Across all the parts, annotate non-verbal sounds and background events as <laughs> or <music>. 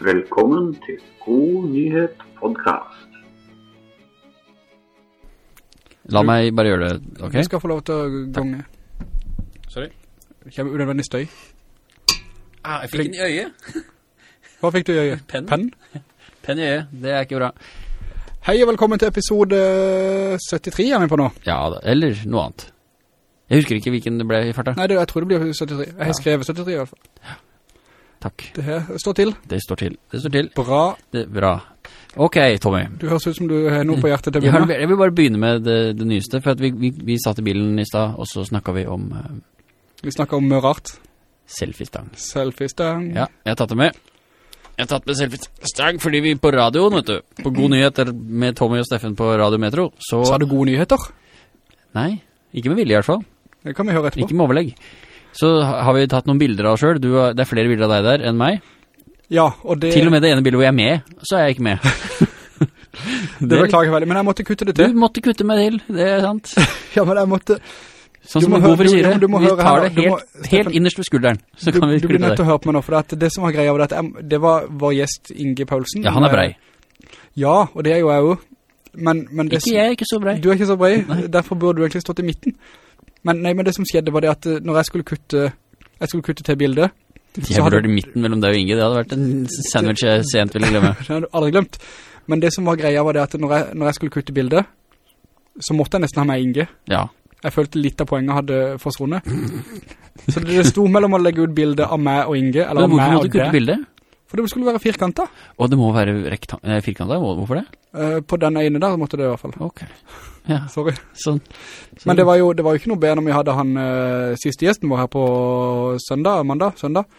Velkommen til God nyhet podkast. La meg bare gjøre det, ok? Du skal få lov til å gange. Sorry. Kjem unødvendig støy. Ah, jeg fikk den i øyet. Hva fikk du i øyet? Penn. Penn? Penn i øyet, det er ikke bra. Hei og velkommen til episode 73 er vi på nå. Ja, eller noe annet. Jeg husker ikke hvilken det ble i farta. Nei, det, jeg tror det blir 73. Jeg har Ja. skrevet 73 i hvert fall. Takk. Det står til. Det står til. Det står til. Bra. Det bra. Ok, Tommy. Du høres ut som du har noe på hjertet til å Jeg, begynne. jeg vil bare begynne med det, det nyeste, for vi, vi, vi satt i bilen i sted, og så snakket vi om uh, Vi snakket om mye rart. selfie-stang. Selfie-stang. Ja, jeg har tatt det med. Jeg har tatt med selfie-stang fordi vi på radioen, vet du, på God Nyheter med Tommy og Steffen på Radio Metro, så... Sa du gode nyheter? Nei, ikke med vilje i hvert fall. Det kan vi høre etterpå. Ikke med overlegg. Så har vi tatt noen bilder av oss selv. Du Det er flere bilder av deg der enn meg. Ja, og det, Til og med det ene bildet hvor jeg er med, så er jeg ikke med. <laughs> <laughs> det beklager jeg veldig, men jeg måtte kutte det til. Du måtte kutte meg til, det er sant. <laughs> Ja, men jeg måtte... Sånn som en god du Vi tar det helt, må- helt, innerst ved skulderen, så Du, kan vi du blir nødt til å høre på meg nå, for det, det som var greia var at jeg, det var vår gjest Inge Paulsen. Ja, han er brei. Ja, og det er jo jeg jo. Men, men det, Ikke jeg, er ikke så brei. Du er ikke så brei, derfor burde du egentlig stått i midten. Men, nei, men det som skjedde var det at eh, når jeg skulle kutte, jeg skulle kutte til bildet, Jeg hadde- i midten mellom deg og Inge. Det hadde vært en sandwich jeg sent ville glemme. <laughs> det hadde du aldri glemt. Men det som var greia var det at når jeg, når jeg skulle kutte bildet, så måtte jeg nesten ha med Inge. Ja. Jeg følte litt av poenget hadde forsvunnet. Så det, sto mellom å legge ut bildet av meg og Inge, eller av hvorfor måtte du kutte bildet? For det skulle være firkantet. Og det må være eh, firkantet, hvorfor det? Eh, på den ene der måtte det i hvert fall. Ok. Ja, <laughs> Sorry. sånn. Men det var jo, det var jo ikke noe bedre når vi hadde han uh, siste gjesten vår her på søndag, mandag, søndag.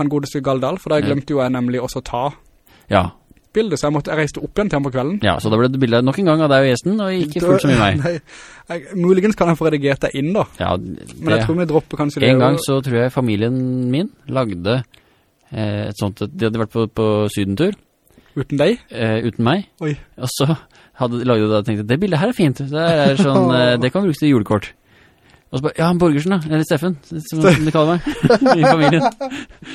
Han godeste Galdal, for da glemte jo jeg nemlig også ta Ja, bildet, så jeg måtte, jeg reiste opp igjen til ham på kvelden. ja, så da ble det bildet nok en gang av deg og gjesten, og ikke fullt så mye meg. <laughs> Nei, jeg, muligens kan jeg få redigert deg inn da, Ja, men jeg tror vi dropper kanskje det. En gang så tror jeg familien min lagde eh, et sånt, de hadde vært på, på sydentur Uten deg? eh, uten meg, Oi. og så hadde, lagde laget da og tenkte, det bildet her er fint, det, er sånn, <laughs> eh, det kan brukes til julekort. Og så bare, ja, han Borgersen da, eller Steffen, som de kaller meg, <laughs> i familien.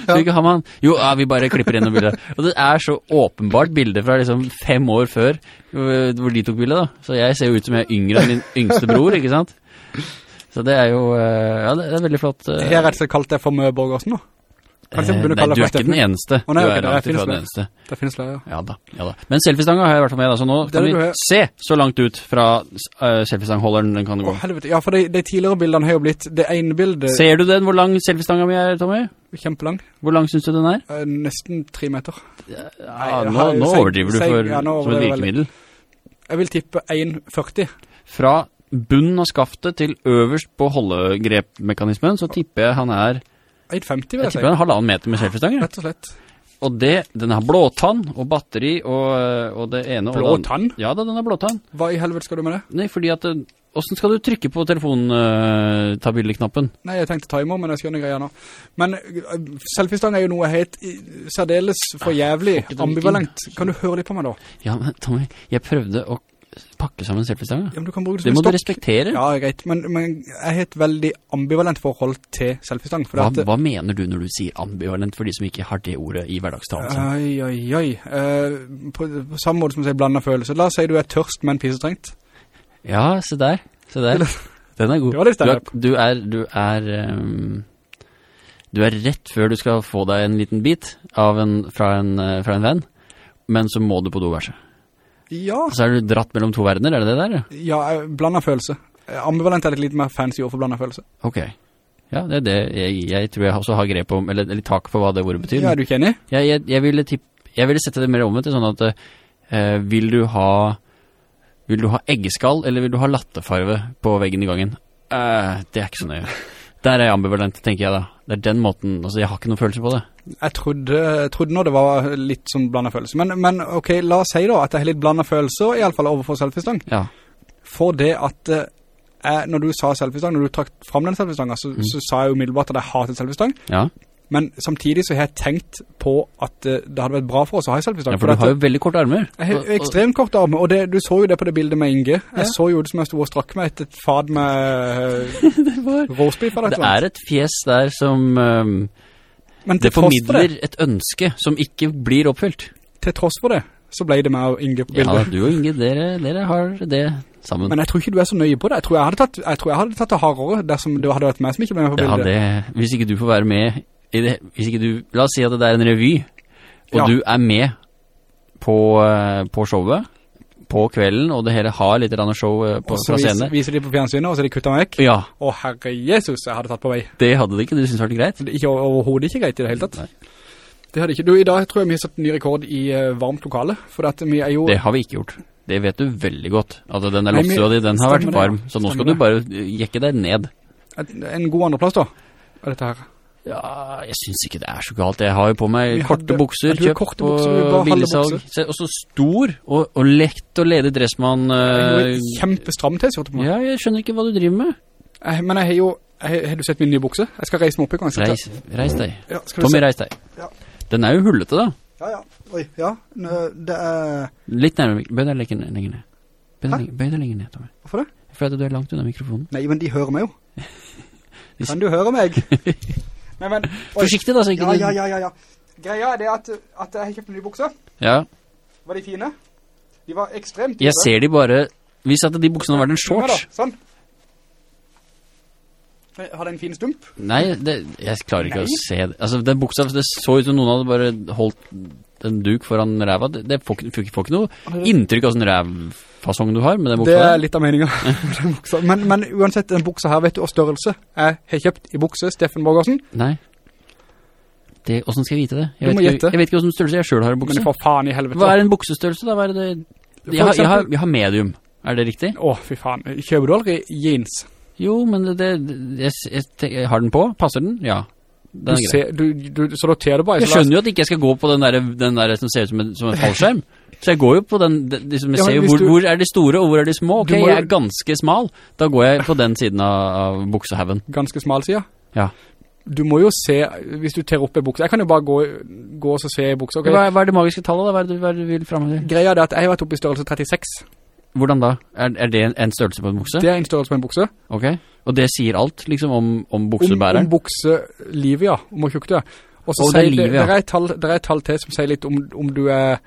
Så ikke har han? jo, ja, vi bare klipper inn noen bilder. Og det er så åpenbart bilde fra liksom fem år før, hvor hvor de tok bildet da. Så jeg ser jo ut som jeg er yngre enn min yngste bror, ikke sant? Så det er jo, eh, ja, det er veldig flott. eh, Jeg har rett og slett kalt det for Mø Borgersen nå. Kanskje jeg Eh, nei, du er ikke den eneste. Å, nei, du ok, er det langt ifra den eneste. Det finnes flere, ja. Ja da, ja da. Men selfiestanga har jeg vært med, da, så nå kan vi har. se så langt ut fra uh, selfiestangholderen den kan Å, gå. helvete. Ja, for de, de tidligere bildene har jo blitt, det ene bildet, Ser du den, hvor lang selfiestanga mi er, Tommy? kjempelang, Hvor lang synes du den er? Uh, nesten tre meter. Ja, Nei, nå, nå seg- overdriver du for, ja, som et virkemiddel. Jeg vil tippe 1,40. Fra bunnen av skaftet til øverst på holdegrepmekanismen, så tipper jeg han er, 1,50 vil jeg jeg tipper er halvannen meter med selfiestang. ja. Rett og slett. Og det, den har blåtann og batteri og, og det ene og Blåtann? Ja da, den har blåtann. Hva i helvete skal du med det? Nei, fordi at, eh, hvordan skal du trykke på telefontabilleknappen? Nei, jeg tenkte timer, men jeg skjønner greia nå. Men uh, selfiestang er jo noe helt særdeles for jævlig ikke den ambivalent. Kan du høre litt på meg da? Ja, men Tommy, jeg prøvde å pakke sammen selfiestanga. Ja, men du kan bruke det Det må en du respektere. Ja, greit. Men, men jeg har et veldig ambivalent forhold til. For Hva, at, hva mener du når du sier ambivalent for de som ikke har det ordet i hverdagstalen? Oi, oi, oi. Uh, på, på samme måte som du sier blandet følelser. La oss si du er tørst, men pissetrengt. Ja, se der. Se der. Den er god. Du er, du er, du er, um, du er rett før du skal få deg en liten bit av en, fra, en, eh, fra en venn, men så må du på doverset. Ja, så er du dratt mellom to verdener, er det det der? ja? eh, blandet følelse. Eh, Ambivalent er et litt mer fancy ord for blandet følelse. Ok. Ja, det er det. Jeg, jeg tror jeg også har grep om, eller, eller tak på hva det ordet betyr. Ja, er du ikke enig? Jeg, jeg, jeg, ville tipp, jeg ville sette det mer omvendt sånn at eh, vil du ha vil du ha eggeskall eller vil du ha lattefarve på veggen i gangen? Eh, det er ikke så nøye. Der er jeg ambivalent, tenker jeg da. Det er den måten, altså jeg har ikke noen følelse på det. Jeg trodde, jeg trodde nå det var litt sånn blandet følelse. Men, men ok, la oss si da at jeg har litt blandet følelser, i alle fall overfor selfiestang. Ja, For det at eh, jeg, når du sa selfiestang, når du trakk fram den selfiestangen, så, så sa jeg jo umiddelbart at jeg hatet selfiestang. ja. Men samtidig så har jeg tenkt på at eh, det hadde vært bra for oss å ha en selfiestang. ja for du har jo veldig korte armer. Jeg har ekstremt kort arme, og det, du så jo det på det bildet med Inge. Jeg Ja. så jo det som jeg stod og strakk med et, et fad med <laughs> uh, roastbeef Det er et fjes der som, Um, Men Det formidler det, et ønske som ikke blir oppfylt. til tross for det, så ble det meg og Inge på bildet. Ja, du og Inge, dere, dere har det sammen. Men jeg tror ikke du er så nøye på det. Jeg tror jeg hadde tatt, jeg tror jeg hadde tatt det hardere dersom det hadde vært meg som ikke ble med på bildet. Ja, det, hvis ikke du får være med det, hvis ikke du, la oss si at det er en revy, og Ja. du er med på, eh, på showet, på kvelden, og det hele har litt show fra på, Og så fra viser de på fjernsynet, og så er de kuttet meg vekk. Ja, Å herre Jesus, jeg hadde tatt på vei. det hadde det ikke, du synes det var greit. Det er ikke overhovedet ikke greit i det hele tatt. Nei. Det hadde ikke. Du, i dag tror jeg vi har satt en ny rekord i uh, varmt lokale, for at vi er jo... Det har vi ikke gjort. Det vet du veldig godt. Altså, den Nei, loftstua di, den har vært varm, så nå skal du bare jekke deg ned. En god andreplass da, av dette her. Ja, jeg synes ikke det er så galt. Jeg har jo på meg Vi korte hadde- bukser, kjøpt korte på billigsalg. Og så stor og, og lett og ledig dressmann. Eh, et kjempestram t-skjorte på meg. ja, jeg skjønner ikke hva du driver med. Jeg, men jeg har jo... Jeg, har- du sett min nye bukse? Jeg skal reise meg opp i gang. Reis, reis deg. Ja, Tommy, reis deg. Ja. Den er jo hullete da. Ja, ja. Oi, ja. Det er... Litt nærmere, bøy deg lenger, lenger ned. Bøy deg, lenger ned, Tommy. Hvorfor det? Fordi du er langt unna mikrofonen. Nei, men de hører meg jo. De- <laughs> Kan du høre meg? <laughs> Nei, men... <laughs> Forsiktig da, så ikke Ja, ja, ja, ja, ja. Greia er det at, at jeg har kjøpt en ny bukse. Ja, Var de fine? De var ekstremt jeg ser de bare... Hvis at de buksene hadde vært en shorts... Sånn. Har det en fin stump? Nei, det, jeg klarer ikke Nei. å se det. Altså, den buksa, det så ut som noen hadde bare holdt en duk foran ræva. Det, det får, får, får ikke noe inntrykk av sånn rævfasong du har med den Det er litt av meningen. <laughs> buksa. men, men uansett, den buksa her, vet du, og størrelse. Jeg har kjøpt i bukse, Steffen Borgersen. Nei. Det, hvordan skal jeg vite det? Jeg vet, ikke, jeg vet ikke hvordan størrelse jeg selv har i Men for faen i helvete. Hva er en buksestørrelse da? Hva er det? Jeg har, jeg, har, jeg har medium. Er det riktig? Å, fy faen. Kjøper du aldri jeans? Jo, men det, det jeg, jeg, jeg har den på. Passer den? Ja. Du Den er ser, du, du, så da du bare. Jeg skjønner jo at ikke jeg skal gå på den der, den der som ser ut som en, som en fallskjerm. Så jeg går jo på den, de, jeg Ja, ser jo hvor, du- hvor er de store og hvor er de små. Ok, må jeg er ganske smal. Da går jeg på den siden av, av buksehaugen. Ganske smal siden Ja. Du må jo se, hvis du ter opp i buksa. Jeg kan jo bare gå, gå og se i buksa. Okay? Hva, hva er det magiske tallet da? Hva er det, hva er det du vil fremme til? Greia er at jeg har vært oppe i størrelse 36. Hvordan da? Er, er det en, en størrelse på en bukse? Det er en størrelse på en bukse. Ok. Og det sier alt liksom om, om Om, buksebæreren? om bukselivet, ja. Om hvor tjukk du er. Og så er sier det, livet, ja. det, er tall, det er et tall til som sier litt om, om du er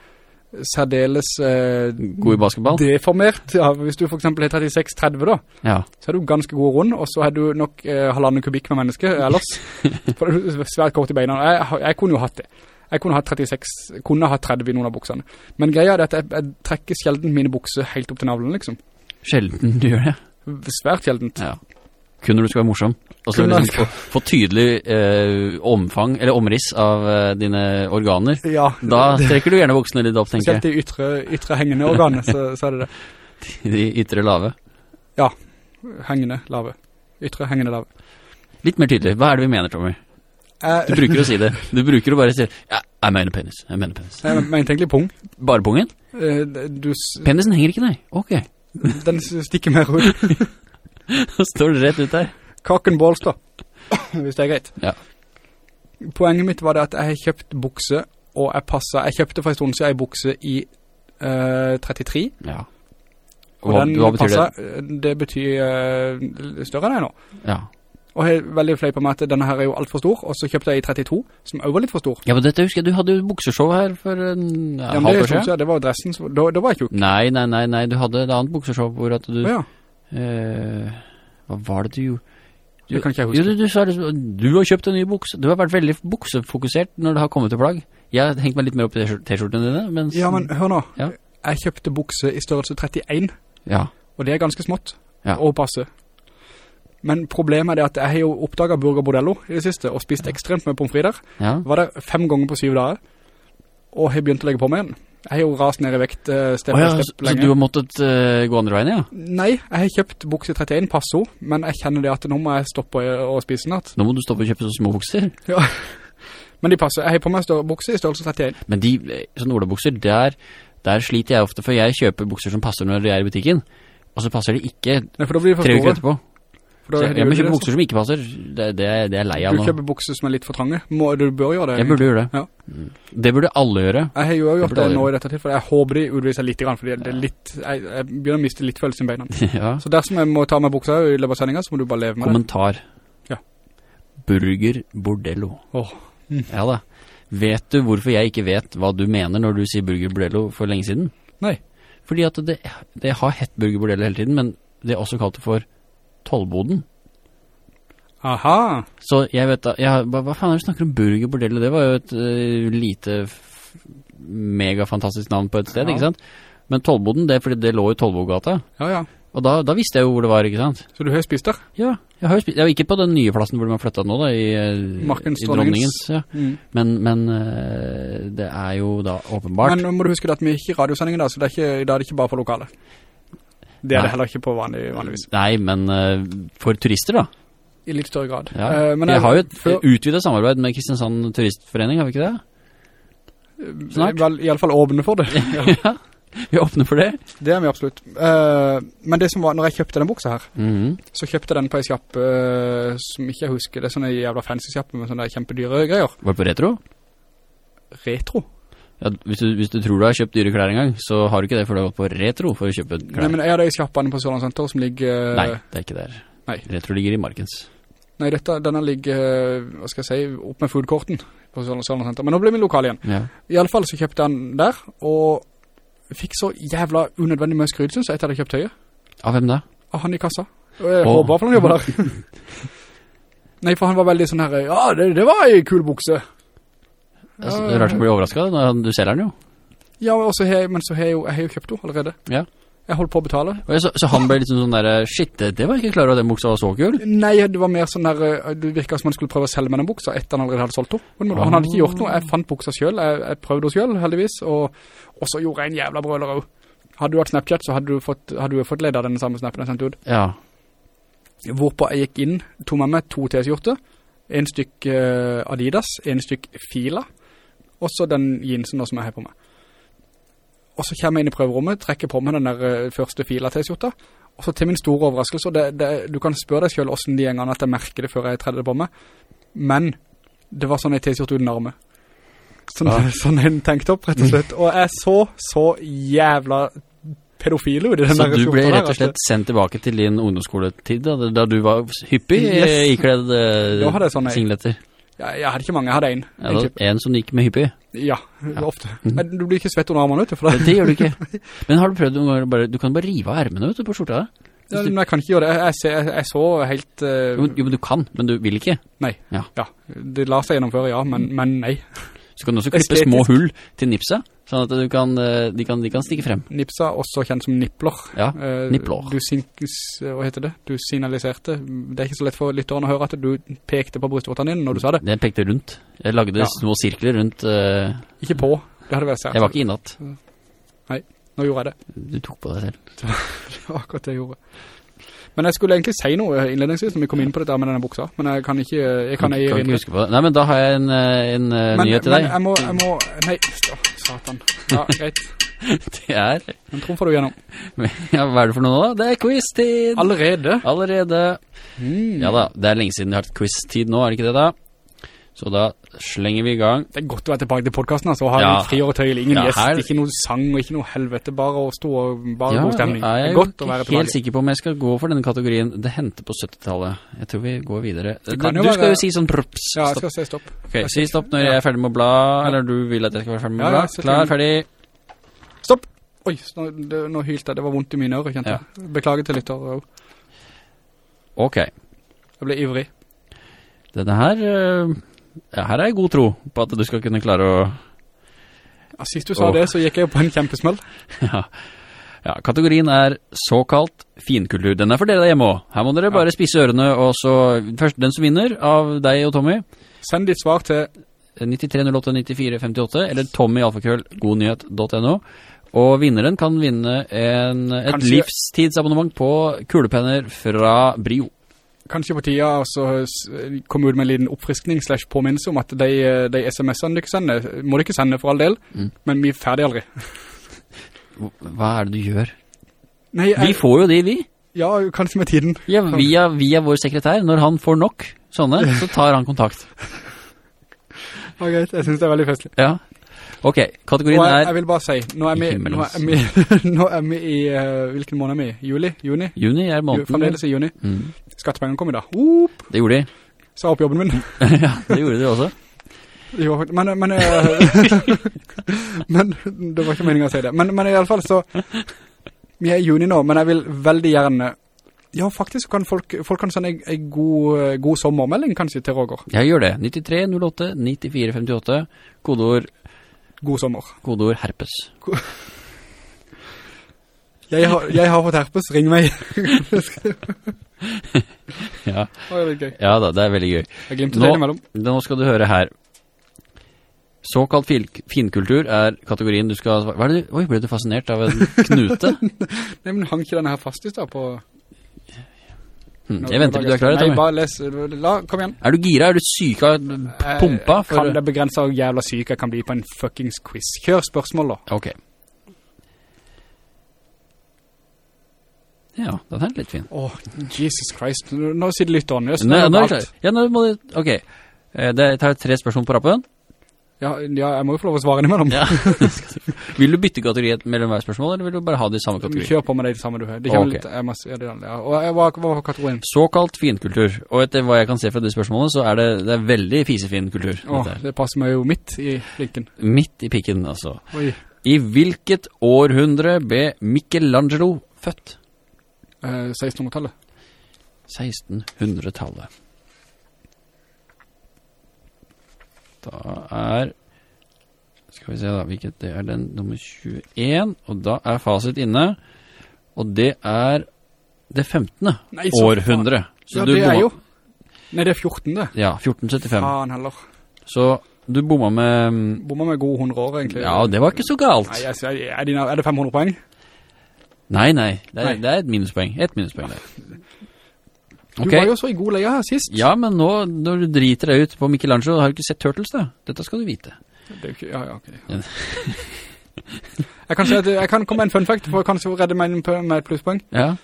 særdeles eh, God i basketball? deformert. Ja, hvis du for eksempel er 36-30 da, Ja. så er du ganske god rund, og så er du nok eh, halvannen kubikk med menneske ellers. <laughs> Er svært kort i beina. Jeg, jeg kunne jo hatt det. Jeg kunne ha 36, kunne ha 30 i noen av buksene. Men greia er at jeg, jeg trekker sjelden mine bukser helt opp til navlen, liksom. Sjelden du gjør det. Svært sjeldent. Ja. Kun når du skal være morsom. Og så liksom få, få tydelig eh, omfang, eller omriss av eh, dine organer. Ja, Da trekker du gjerne buksene litt opp, tenker jeg. Selv de ytre, ytre hengende organene, så, så er det det. <laughs> De ytre lave. Ja, Hengende lave. Ytre hengende lave. Litt mer tydelig. Hva er det vi mener, Tommy? Eh, Du bruker å si det. Du bruker å bare si Ja, jeg mener penis. Jeg mener penis. jeg mente egentlig pung. Bare pungen? Uh, Du, Penisen henger ikke, nei. Ok. den stikker mer ut. <laughs> Da står det rett ut der. Kaken Bålstad, hvis det er greit. Ja. Poenget mitt var det at jeg har kjøpt bukse, og jeg passet, jeg kjøpte for en stund siden en bukse i uh, 33, Ja. og Hva, den hva betyr det? passet, det betyr uh, større enn jeg nå. Ja. Og jeg er veldig fløy på meg at denne her er jo alt for stor, og så kjøpte jeg i 32, som også var litt for stor. ja, men dette husker jeg. Du hadde jo bukseshow her for en ja, Ja, men er år sånn, siden. Ja, det var jo dressen, så, da, da var jeg tjukk. Nei, nei, nei, nei. Du hadde et annet bukseshow hvor at du... Ja, Eh, hva var det du gjorde? det kan ikke jeg Jo, huske. du, du liksom, du har kjøpt en ny bukse. Du har vært veldig buksefokusert når det har kommet til plagg. Jeg har hengt meg litt mer opp i t-skjortene dine, mens... Ja, men hør nå. Ja. Jeg kjøpte bukse i størrelse 31, Ja, og det er ganske smått Ja. å passe. Men problemet er at jeg har jo oppdaget Burger Bordello i det siste, og spist ekstremt med pomfri der. ja. Var der fem ganger på syv dager, og har begynt å legge på meg igjen. Jeg har jo rast ned i vekt uh, step oh, ja, step så lenge. du har måttet uh, gå andre veien, ja? Nei, jeg har kjøpt bukse 31 passo, men jeg kjenner det at nå må jeg stoppe å, spise natt. Nå må du stoppe å kjøpe så små bukser. Ja. Men de passer. Jeg har på meg bukser bukse i størrelse 31. Men de, sånn sånne olabukser, der, der sliter jeg ofte, for jeg kjøper bukser som passer når de er i butikken. Og så passer de ikke Nei, for da blir de for tre uker store. Da jeg, jeg må kjøpe bukser som ikke passer. Det, det, det er lei av nå. Du kjøper bukser som er litt for trange. Må, du bør gjøre det. Jeg burde gjøre det. Ja. Mm. Det burde alle gjøre. Jeg har jo gjort det nå i dette tilfellet. Jeg håper de utviser litt, grann, fordi det er litt, jeg, jeg begynner å miste litt følelsen i beina. <laughs> ja. Så dersom jeg må ta meg bukser i løpet av sendingen, så må du bare leve med det. Kommentar. Ja. Burger Bordello. Åh, Ja da. Vet du hvorfor jeg ikke vet hva du mener når du sier Burger Bordello for lenge siden? Nei. Fordi at det, det har hett Burger Bordello hele tiden, men det er også kalt det for tollboden. Aha. Så jeg vet da, hva, hva faen er det du snakker om burgerbordellet? Det var jo et uh, lite, megafantastisk navn på et sted, Ja. ikke sant? Men tollboden, det er fordi det lå i Tollbogata. Ja, ja. Og da, da visste jeg jo hvor det var, ikke sant? Så du har spist der? Ja, jeg har spist, var ikke på den nye plassen hvor de har flyttet nå da, i, eh, Markens i Dronningens. Ja. Mm. Men, men eh, det er jo da åpenbart. Men nå må du huske at vi er ikke i radiosendingen da, så det er ikke, da er det ikke bare på lokalet. Det er Nei. det heller ikke på vanlig, vanligvis. Nei, men uh, for turister da. I litt større grad. Ja. Uh, men jeg har jo et for... utvidet samarbeid med Kristiansand Turistforening, har vi ikke det? snart. Vel, i alle fall åpne for det. <laughs> Ja, vi åpner for det. det er vi absolutt. Uh, men det som var, når jeg kjøpte den buksa her, Mhm. så kjøpte jeg den på en skjapp uh, som ikke jeg husker. Det er sånne jævla fancy kjappe med sånne kjempedyre greier. Var det på retro? Retro. Ja, hvis du, hvis du tror du har kjøpt dyre klær en gang, så har du ikke det, for du har gått på retro for å kjøpe klær. Nei, men har det i kjappene på Sørland Senter som ligger... Nei, det er ikke der. Nei. Retro ligger i Markens. Nei, dette, denne ligger, eh, hva skal jeg si, opp med foodkorten på Sørland Center, Senter. Men nå blir vi lokal igjen. Ja. I alle fall så kjøpte den der, og fikk så jævla unødvendig mye skryd, synes jeg, etter jeg kjøpte høye. Av hvem da? Av han i kassa. Jeg Åh. håper han jobber der. <laughs> Nei, for han var veldig sånn her, ja, det, det var en kul bukse. Altså, det er rart å bli overrasket når du selger den jo. Ja, jeg, men så har jeg jo, jeg har jo kjøpt henne allerede. Ja. Jeg holdt på å betale. Så, så han ble litt sånn der, shit, det, var ikke klar over at den buksa var så kul. Nei, det var mer sånn der, eh, det virket som han skulle prøve å selge med den buksa etter han allerede hadde solgt henne. Men Han hadde ikke gjort noe, jeg fant buksa selv, jeg, jeg prøvde henne selv, heldigvis, og, så gjorde jeg en jævla brøler også. Hadde du hatt Snapchat, så hadde du fått, hadde du fått ledd av den samme snappen jeg sendte ut. Ja. Hvorpå jeg gikk inn, tog med meg to t-skjorter, en stykk eh, Adidas, en stykk Fila, og så den jeansen som jeg har på meg. Og så kommer jeg inn i prøverommet, trekker på meg den der eh, første Fila t-skjorta, og så til min store overraskelse, det, det, du kan spørre deg selv hvordan de gangene at jeg merker det før jeg tredde det på meg, men det var sånn en t-skjorte uten arme. Sånn, Ja. <laughs> sånn en tenktopp, rett og slett. Og jeg så så jævla pedofil ut i den Så der du ble rett og at- slett sendt tilbake til din ungdomsskoletid, da, da du var hyppig Yes. yes. ikledd eh, ja, jeg sånn, jeg- jeg hadde ikke mange, jeg hadde en. Ja, en som gikk med hyppig. Ja, ofte. Men du blir ikke svett under armene, vet du, for Det, det. gjør du ikke. <laughs> Men har du prøvd ganger bare, du kan bare rive av ermene, vet du, på skjorta? Ja, men jeg kan ikke gjøre det. Jeg, jeg, ser- jeg, jeg så helt... Uh... Jo, men- jo, men du kan, men du vil ikke. nei. Ja. Ja, det lar seg gjennomføre, ja, men, men nei. Så kan du også klippe Estetisk. små hull til nipsa, sånn at du kan, eh, de, kan, de kan stikke frem. Nipsa, også kjent som nippler. Ja, Eh, nippler. Du hva heter det? Du signaliserte. Det er ikke så lett for lytteren å høre at du pekte på brystvorten din når du sa det. Det pekte rundt. Jeg lagde Ja. små sirkler rundt, Uh, Ikke på. Det hadde vært sært. jeg var ikke innatt. Nei, Nå gjorde jeg det. Du tok på deg selv. <laughs> Det var akkurat det jeg gjorde. Men jeg skulle egentlig si noe innledningsvis når vi kom inn på dette med denne buksa, men jeg kan ikke, jeg kan jeg kan ikke huske på det. Nei, men da har jeg en, eh, en eh, Men, nyhet til men deg. jeg må, jeg må, nei, satan. Ja, greit. <laughs> Det er, Men trumfer du gjennom. <laughs> ja, hva er det for noe da? Det er quiz-tid! Allerede? Allerede. Mm. Ja da, det er lenge siden vi har hatt quiz-tid nå, er det ikke det da? Så da slenger vi i gang. Det er godt å være tilbake til podcasten, altså. Ha Ja. en fri og tøyel. Ingen Ja, gjest, her- ikke noe sang og ikke noe helvete. Bare å stå og bare Ja, god stemning. jeg er godt å være ikke helt sikker på om jeg skal gå for denne kategorien Det hendte på 70-tallet. Jeg tror vi går videre. kan Du være... skal jo si sånn props. Ja, jeg skal si stopp. Ok, si stopp når jeg er ferdig med å bla, eller du vil at jeg skal være ferdig med å bla. ja, ja, Klar, ferdig. Stopp! Oi, nå, det, nå hylte jeg. Det var vondt i mine ører, kjente Ja. jeg. Beklager til lytter. Og... Ok. Jeg ble ivrig. Denne her, ja, her er jeg god tro på at du skal kunne klare å, Ja, sist du sa å, det, så gikk jeg på en kjempesmell. <laughs> ja. Ja, kategorien er såkalt finkultur. Den er for dere der hjemme også. Her må dere bare spisse ørene, og så, først den som vinner av deg og Tommy, Send ditt svar til 93089458, eller tommyalfakrøllgodnyhet.no. Og vinneren kan vinne en, et Kanskje- livstidsabonnement på kulepenner fra Brio. Kanskje på tida og så s- komme ut med en liten oppfriskning slash påminnelse om at de, de sms-ene du ikke sender, må du ikke sende for all del, Mm. men vi er ferdig aldri. Hva er det du gjør? Nei, Vi får jo de, vi. ja, kanskje med tiden. Ja, via, via vår sekretær. Når han får nok sånne, så tar han kontakt. <laughs> Ja, greit, jeg synes det er veldig festlig. Ja. Ok, kategorien er jeg, jeg vil bare si, nå er vi, nå er vi, <laughs> nå er vi i, Uh, hvilken måned er vi? Juli? Juni? juni er måneden. fremdeles i juni. Mm, Skattepengene kom i dag. Oop, det gjorde de. sa opp jobben min. <laughs> ja, det gjorde de også. Jo, men, men, eh, <laughs> men det var ikke meningen å si det. Men, men i alle fall så, vi er i juni nå, men jeg vil veldig gjerne, ja faktisk kan folk, folk kan sende en, god, eh, god sommermelding kanskje til Roger. Jeg gjør det. 93 08 94 58. Kodeord, God sommer. kodeord herpes. <laughs> Jeg har, jeg har fått herpes, ring meg. <laughs> Ja. Det er litt gøy. ja da, det er veldig gøy. Jeg glimte det imellom. Nå skal du høre her. Såkalt finkultur er kategorien du skal... Hva er det? du- Oi, ble du fascinert av en knute? <laughs> Nei, men hang ikke denne her fast i sted på... Hmm. jeg venter til du er klar, Nei, Tommy. bare les, la, kom igjen. Er du gira? Er du syk av pumpa? Eh, Kan det begrense hvor jævla syk jeg kan bli på en fuckings quiz? Kjør spørsmål da. Ok. Ja, den er litt fin. Åh, Jesus Christ. Nå sitter litt Jeg Nå, nå er jeg Ja, nå må du... Ok. Jeg Det tar tre spørsmål på rappen. Ja, ja, jeg må jo få lov å svare innimellom. Ja. <laughs> vil du bytte kategori mellom hver spørsmål, eller vil du bare ha de samme kategori? Kjør på med det samme du har. Det kommer okay. litt, jeg må, ja, det, ja. Og hva, hva var kategorien? Såkalt finkultur. Og etter hva jeg kan se fra de spørsmålene, så er det, det er veldig fisefin kultur. Åh, det passer meg jo midt i pikken. Midt i pikken, altså. Oi. I hvilket århundre ble Michelangelo født? Eh, 1600-tallet. 1600-tallet. Da er Skal vi se da, hvilket det er den nummer 21, og da er fasit inne, og det er det 15. Nei, så århundre. Ja, du det er jo. Nei, det er 14. det. Ja, 1475. Faen heller. Så du bomma med Bomma med gode 100 år, egentlig. Ja, det var ikke så galt. Nei, jeg, det, er det 500 poeng? Nei, nei, det er, Nei. det er et minuspoeng. Et minuspoeng der. Du var jo så i god leie her sist. Ja, men nå, når du driter deg ut på Michelangelo, har du ikke sett Turtles da? Dette skal du vite. Det ikke, ja, ja, ok. jeg kan at jeg kan komme med en fun fact, for kanskje å redde meg med et plusspoeng. Ja.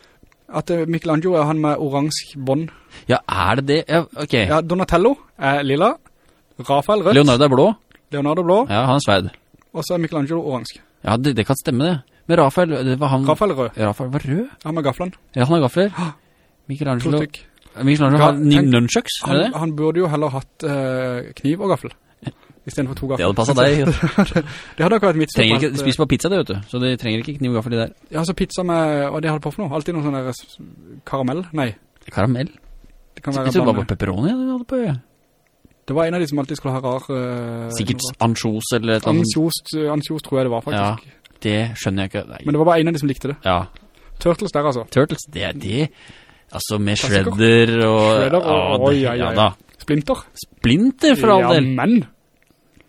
At eh, Michelangelo er han med oransje bånd. Ja, er det det? Ja, ok. Ja, Donatello er lilla, Rafael rødt, Leonardo er blå. Leonardo blå, Ja, han er sverd. og så er Michelangelo oransje. Ja, det, det kan stemme det. Men Rafael, det var han... Rafael rød, Rafael var rød? han med gaffelen. Ja, han har gafler. To Michelangelo... Michelangelo har nunchucks, er Han, det det? han burde jo heller hatt uh, kniv og gaffel. I stedet for to gaffel. Det hadde passet deg. <laughs> det hadde akkurat mitt Trenger ikke, stopp, spis på pizza det, vet du. Så de trenger ikke kniv og gaffel i der. Ja, så pizza med, hva de hadde på for noe? Altid noen sånne der karamell? Nei, Karamell. det kan være Jeg tror det var bare- pepperoni du hadde på. ja. Det var en av de som alltid skulle ha rar... Uh, Sikkert ansjos eller et eller annet. Ansjost, ansjos tror jeg det var faktisk. Det skjønner jeg ikke. Nei. Men det var bare en av de som likte det. Ja. Turtles der altså. Turtles, det er de. Altså med shredder og... Shredder og- Ja, oi, det- oi, Ja oi. da. Splinter. Splinter for all ja, del. men.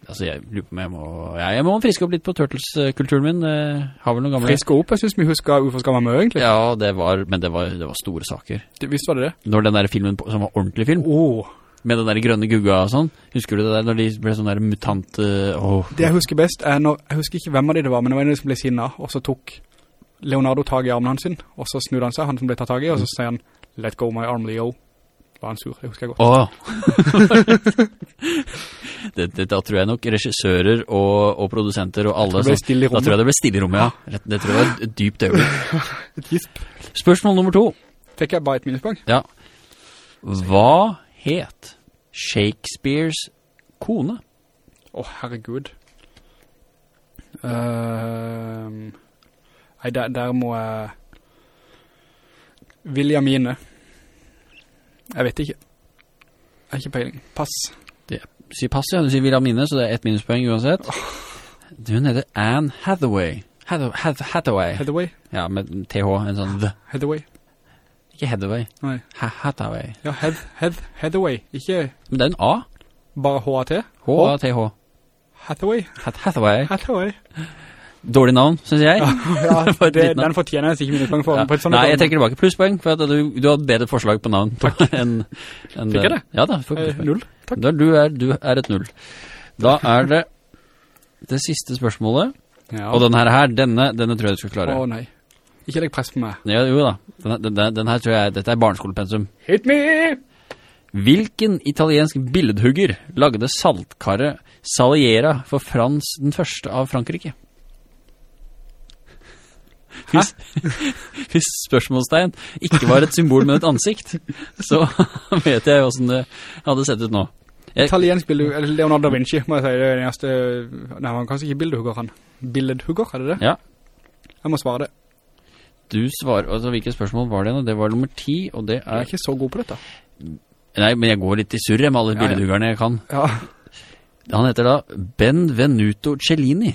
Altså, jeg lurer på om jeg må... Jeg må friske opp litt på Turtles-kulturen min. Jeg har vel noen gamle... Friske opp, jeg synes vi husker uforskammet med egentlig. Ja, det var... Men det var, det var store saker. Det, visst var det det? Når den der filmen på, som var ordentlig film, Åh, med den der grønne gugga og sånn, husker du det der når de ble sånn der mutant... øh, åh, det jeg husker best er når, jeg husker ikke hvem av de det var, men det var en som ble sinnet, og så tok Leonardo tag i armen hans sin, og så snudde han seg, han som ble tatt tag i, og så sier han, let go my arm, Leo. Da var han sur, det husker jeg godt. Åh. <laughs> det, det, tror jeg nok regissører og, og produsenter og alle Da tror jeg det ble stille i rommet, ja. Det tror jeg var et dypt øyeblikk. <laughs> Et gisp. Spørsmål nummer to. Fikk jeg bare et minuspoeng? Ja. Hva het Shakespeares kone? Å, herregud. Ehm, nei, der, der må jeg... Williamine. Jeg vet ikke. Jeg har ikke peiling. Pass. Si pass, ja. Du sier Williamine, så det er ett minuspoeng uansett. Hun heter Anne Hathaway. Hath Hath Hathaway. Hathaway? Ja, med TH, en sånn the. Hathaway? Ikke Hathaway. Nei. Ha Hathaway. Ja, Heath, Heath, Hathaway. Ikke Men det er en A. bare H-A-T. H-A-T-H. Hathaway. Hath Hathaway. Hathaway. Dårlig navn, synes jeg. <laughs> Ja, <laughs> Det det, den fortjener jeg ikke minuspoeng for. Ja. Nei, Nei, jeg trekker tilbake plusspoeng, for du, du har bedre forslag på navn Takk. <laughs> En, en, Fikk jeg det? Ja da, du Eh, null. Takk. Da, du, er, du er et null. Da er det det siste spørsmålet. Ja. Og denne her, denne, denne tror jeg du skal klare. Å nei. Ikke legg press på meg. Ja, jo da. Den, den, den her tror jeg, dette er barneskolepensum. Hit me! Hvilken italiensk billedhugger lagde saltkarret Saliera for Frans den første av Frankrike? Hvis, hvis spørsmålstegn ikke var et symbol med et ansikt, så vet jeg hvordan det hadde sett ut nå. Jeg- Italiensk billedhugger, Leonardo da Vinci, må jeg si, det er den eneste, nei, han kanskje ikke billedhugger, han. Billedhugger, er det det? Ja. Jeg må svare det. Du svarer, altså hvilket spørsmål var det nå? Det var nummer 10, og det er Jeg er ikke så god på dette. Nei, men jeg går litt i surre med alle billedhuggerne jeg kan. Ja, Han heter da Benvenuto Cellini.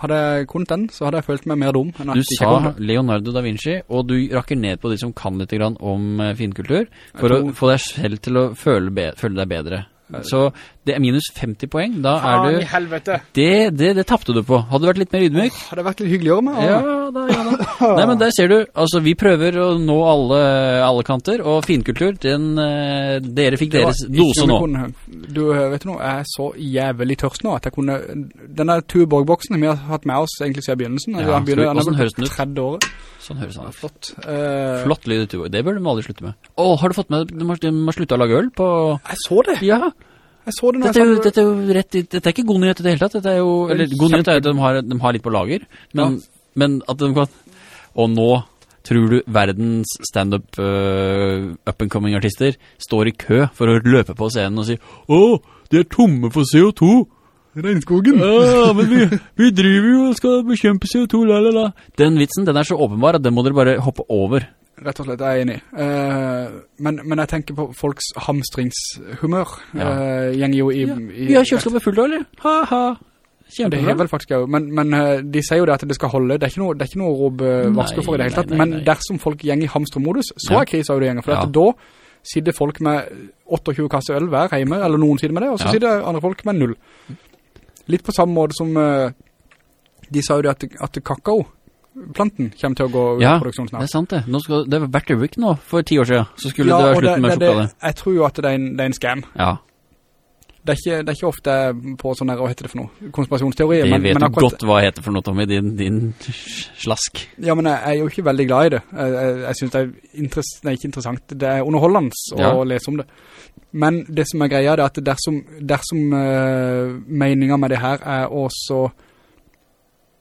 hadde jeg kunnet den, så hadde jeg følt meg mer dum Du sa. Leonardo da Vinci, og du rakker ned på de som kan litt om eh, finkultur, for tror... å få deg selv til å føle, be føle deg bedre. Så det er minus 50 poeng, da er du... i helvete! Det, det, det tappte du på. Hadde du vært litt mer ydmyk? Hadde det vært litt hyggeligere med? Ja da, ja da. <laughs> Nei, men der ser du, altså vi prøver å nå alle, alle kanter, og finkultur, den, eh, dere fikk deres dose nå. kunne- Du, eh, vet du noe, jeg er så jævlig tørst nå at jeg kunne... Denne Tuborg-boksen vi har hatt med oss egentlig siden begynnelsen. Ja, Han begynner- vi- hvordan høres den ut? 30 år. Sånn høres han ut. flott. Uh, Flott lyd, tuborg Det burde de aldri slutte med. Åh, har du fått med, de har, de har sluttet å lage øl på... Jeg så det. Ja, Jeg så det når dette er, jo, jeg dette er jo rett dette er ikke god nyhet i det hele tatt. Dette er jo, eller god nyhet er at de har, de har litt på lager, men, men at de kan, og nå tror du verdens stand-up uh, up-and-coming artister står i kø for å løpe på scenen og si Åh, de er tomme for CO2! Regnskogen. Ja, men vi, vi driver jo og skal bekjempe CO2, la la la. Den vitsen, den er så åpenbar at den må dere bare hoppe over. Rett og slett, jeg er enig. Uh, men, men jeg tenker på folks hamstringshumør. Ja. Uh, gjenger jo i... Ja, i vi har kjøleskapet fullt, eller? Ha, ha. Kjempebra. det er vel faktisk jo, men, men eh, de sier jo det at det skal holde, det er ikke noe, det er ikke noe å robbe vasker for i det hele tatt, nei, nei, men dersom folk gjenger i hamstermodus, så Ja. er krisa jo det gjenger, for Ja. at da sitter folk med 28 kasse øl hver hjemme, eller noen sitter med det, og så Ja. sitter andre folk med null. Litt på samme måte som de sa jo det at, at kakao-planten kommer til å gå Ja, snart. produksjon Det er sant det. Nå skal, det var Bert Rick nå, for ti år siden. Så skulle Ja, det være slutten med det, det, sjokolade. jeg tror jo at det er en, det er en scam. Ja, Det er ikke, det er ikke ofte på sånne, hva heter det for noe, konspirasjonsteorier. Jeg men, vet men akkurat- godt hva heter for noe, Tommy, din, din slask. Ja, men jeg er jo ikke veldig glad i det. Jeg, jeg, jeg synes det er interess nei, ikke interessant. Det er underholdende å lese om det. Men det som er greia er at dersom, dersom uh, meningen med det her er også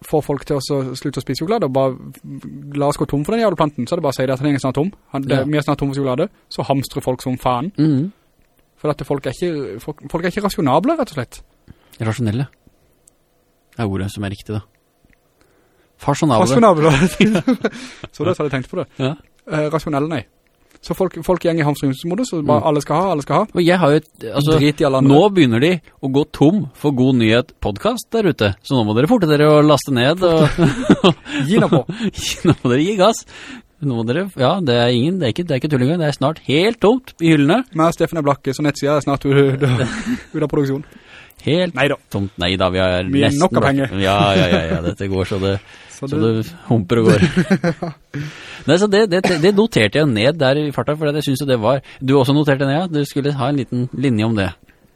få folk til å slutte å spise sjokolade og bare la oss gå tom for den jævla planten, så er det bare å si det at den er snart tom. Han, det, Ja. Vi er snart tom for sjokolade, så hamstrer folk som faen. Mm. For at folk er ikke, folk, folk er ikke rasjonable, rett og slett. Rasjonelle. Det er ordet som er riktig, da. Fasjonable. Rasjonable. <laughs> <laughs> så da hadde jeg tenkt på det. Ja. Eh, rasjonelle, nei. Så folk, folk gjenger i hamstringsmodus, og bare Mm. alle skal ha, alle skal ha. Og jeg har jo et, altså, Drit i alle andre. nå begynner de å gå tom for god nyhet podcast der ute. Så nå må dere forte dere å laste ned, og Gi noe på. <laughs> nå må dere gi gass. Nå må dere, ja, det er ingen, det er ikke, det er ikke tull engang. Det er snart helt tomt i hyllene. Med er blakke, så nettsida er snart ut, ut, ut av produksjon. Helt Neida. tomt. Nei da, vi har Vi nesten... nok av penger. Ja, ja, ja, ja, dette går så det, <laughs> Så så det humper og går. <laughs> Nei, så det, det, det noterte jeg ned der i farta, for jeg synes det var... Du også noterte ned, ja? Du skulle ha en liten linje om det.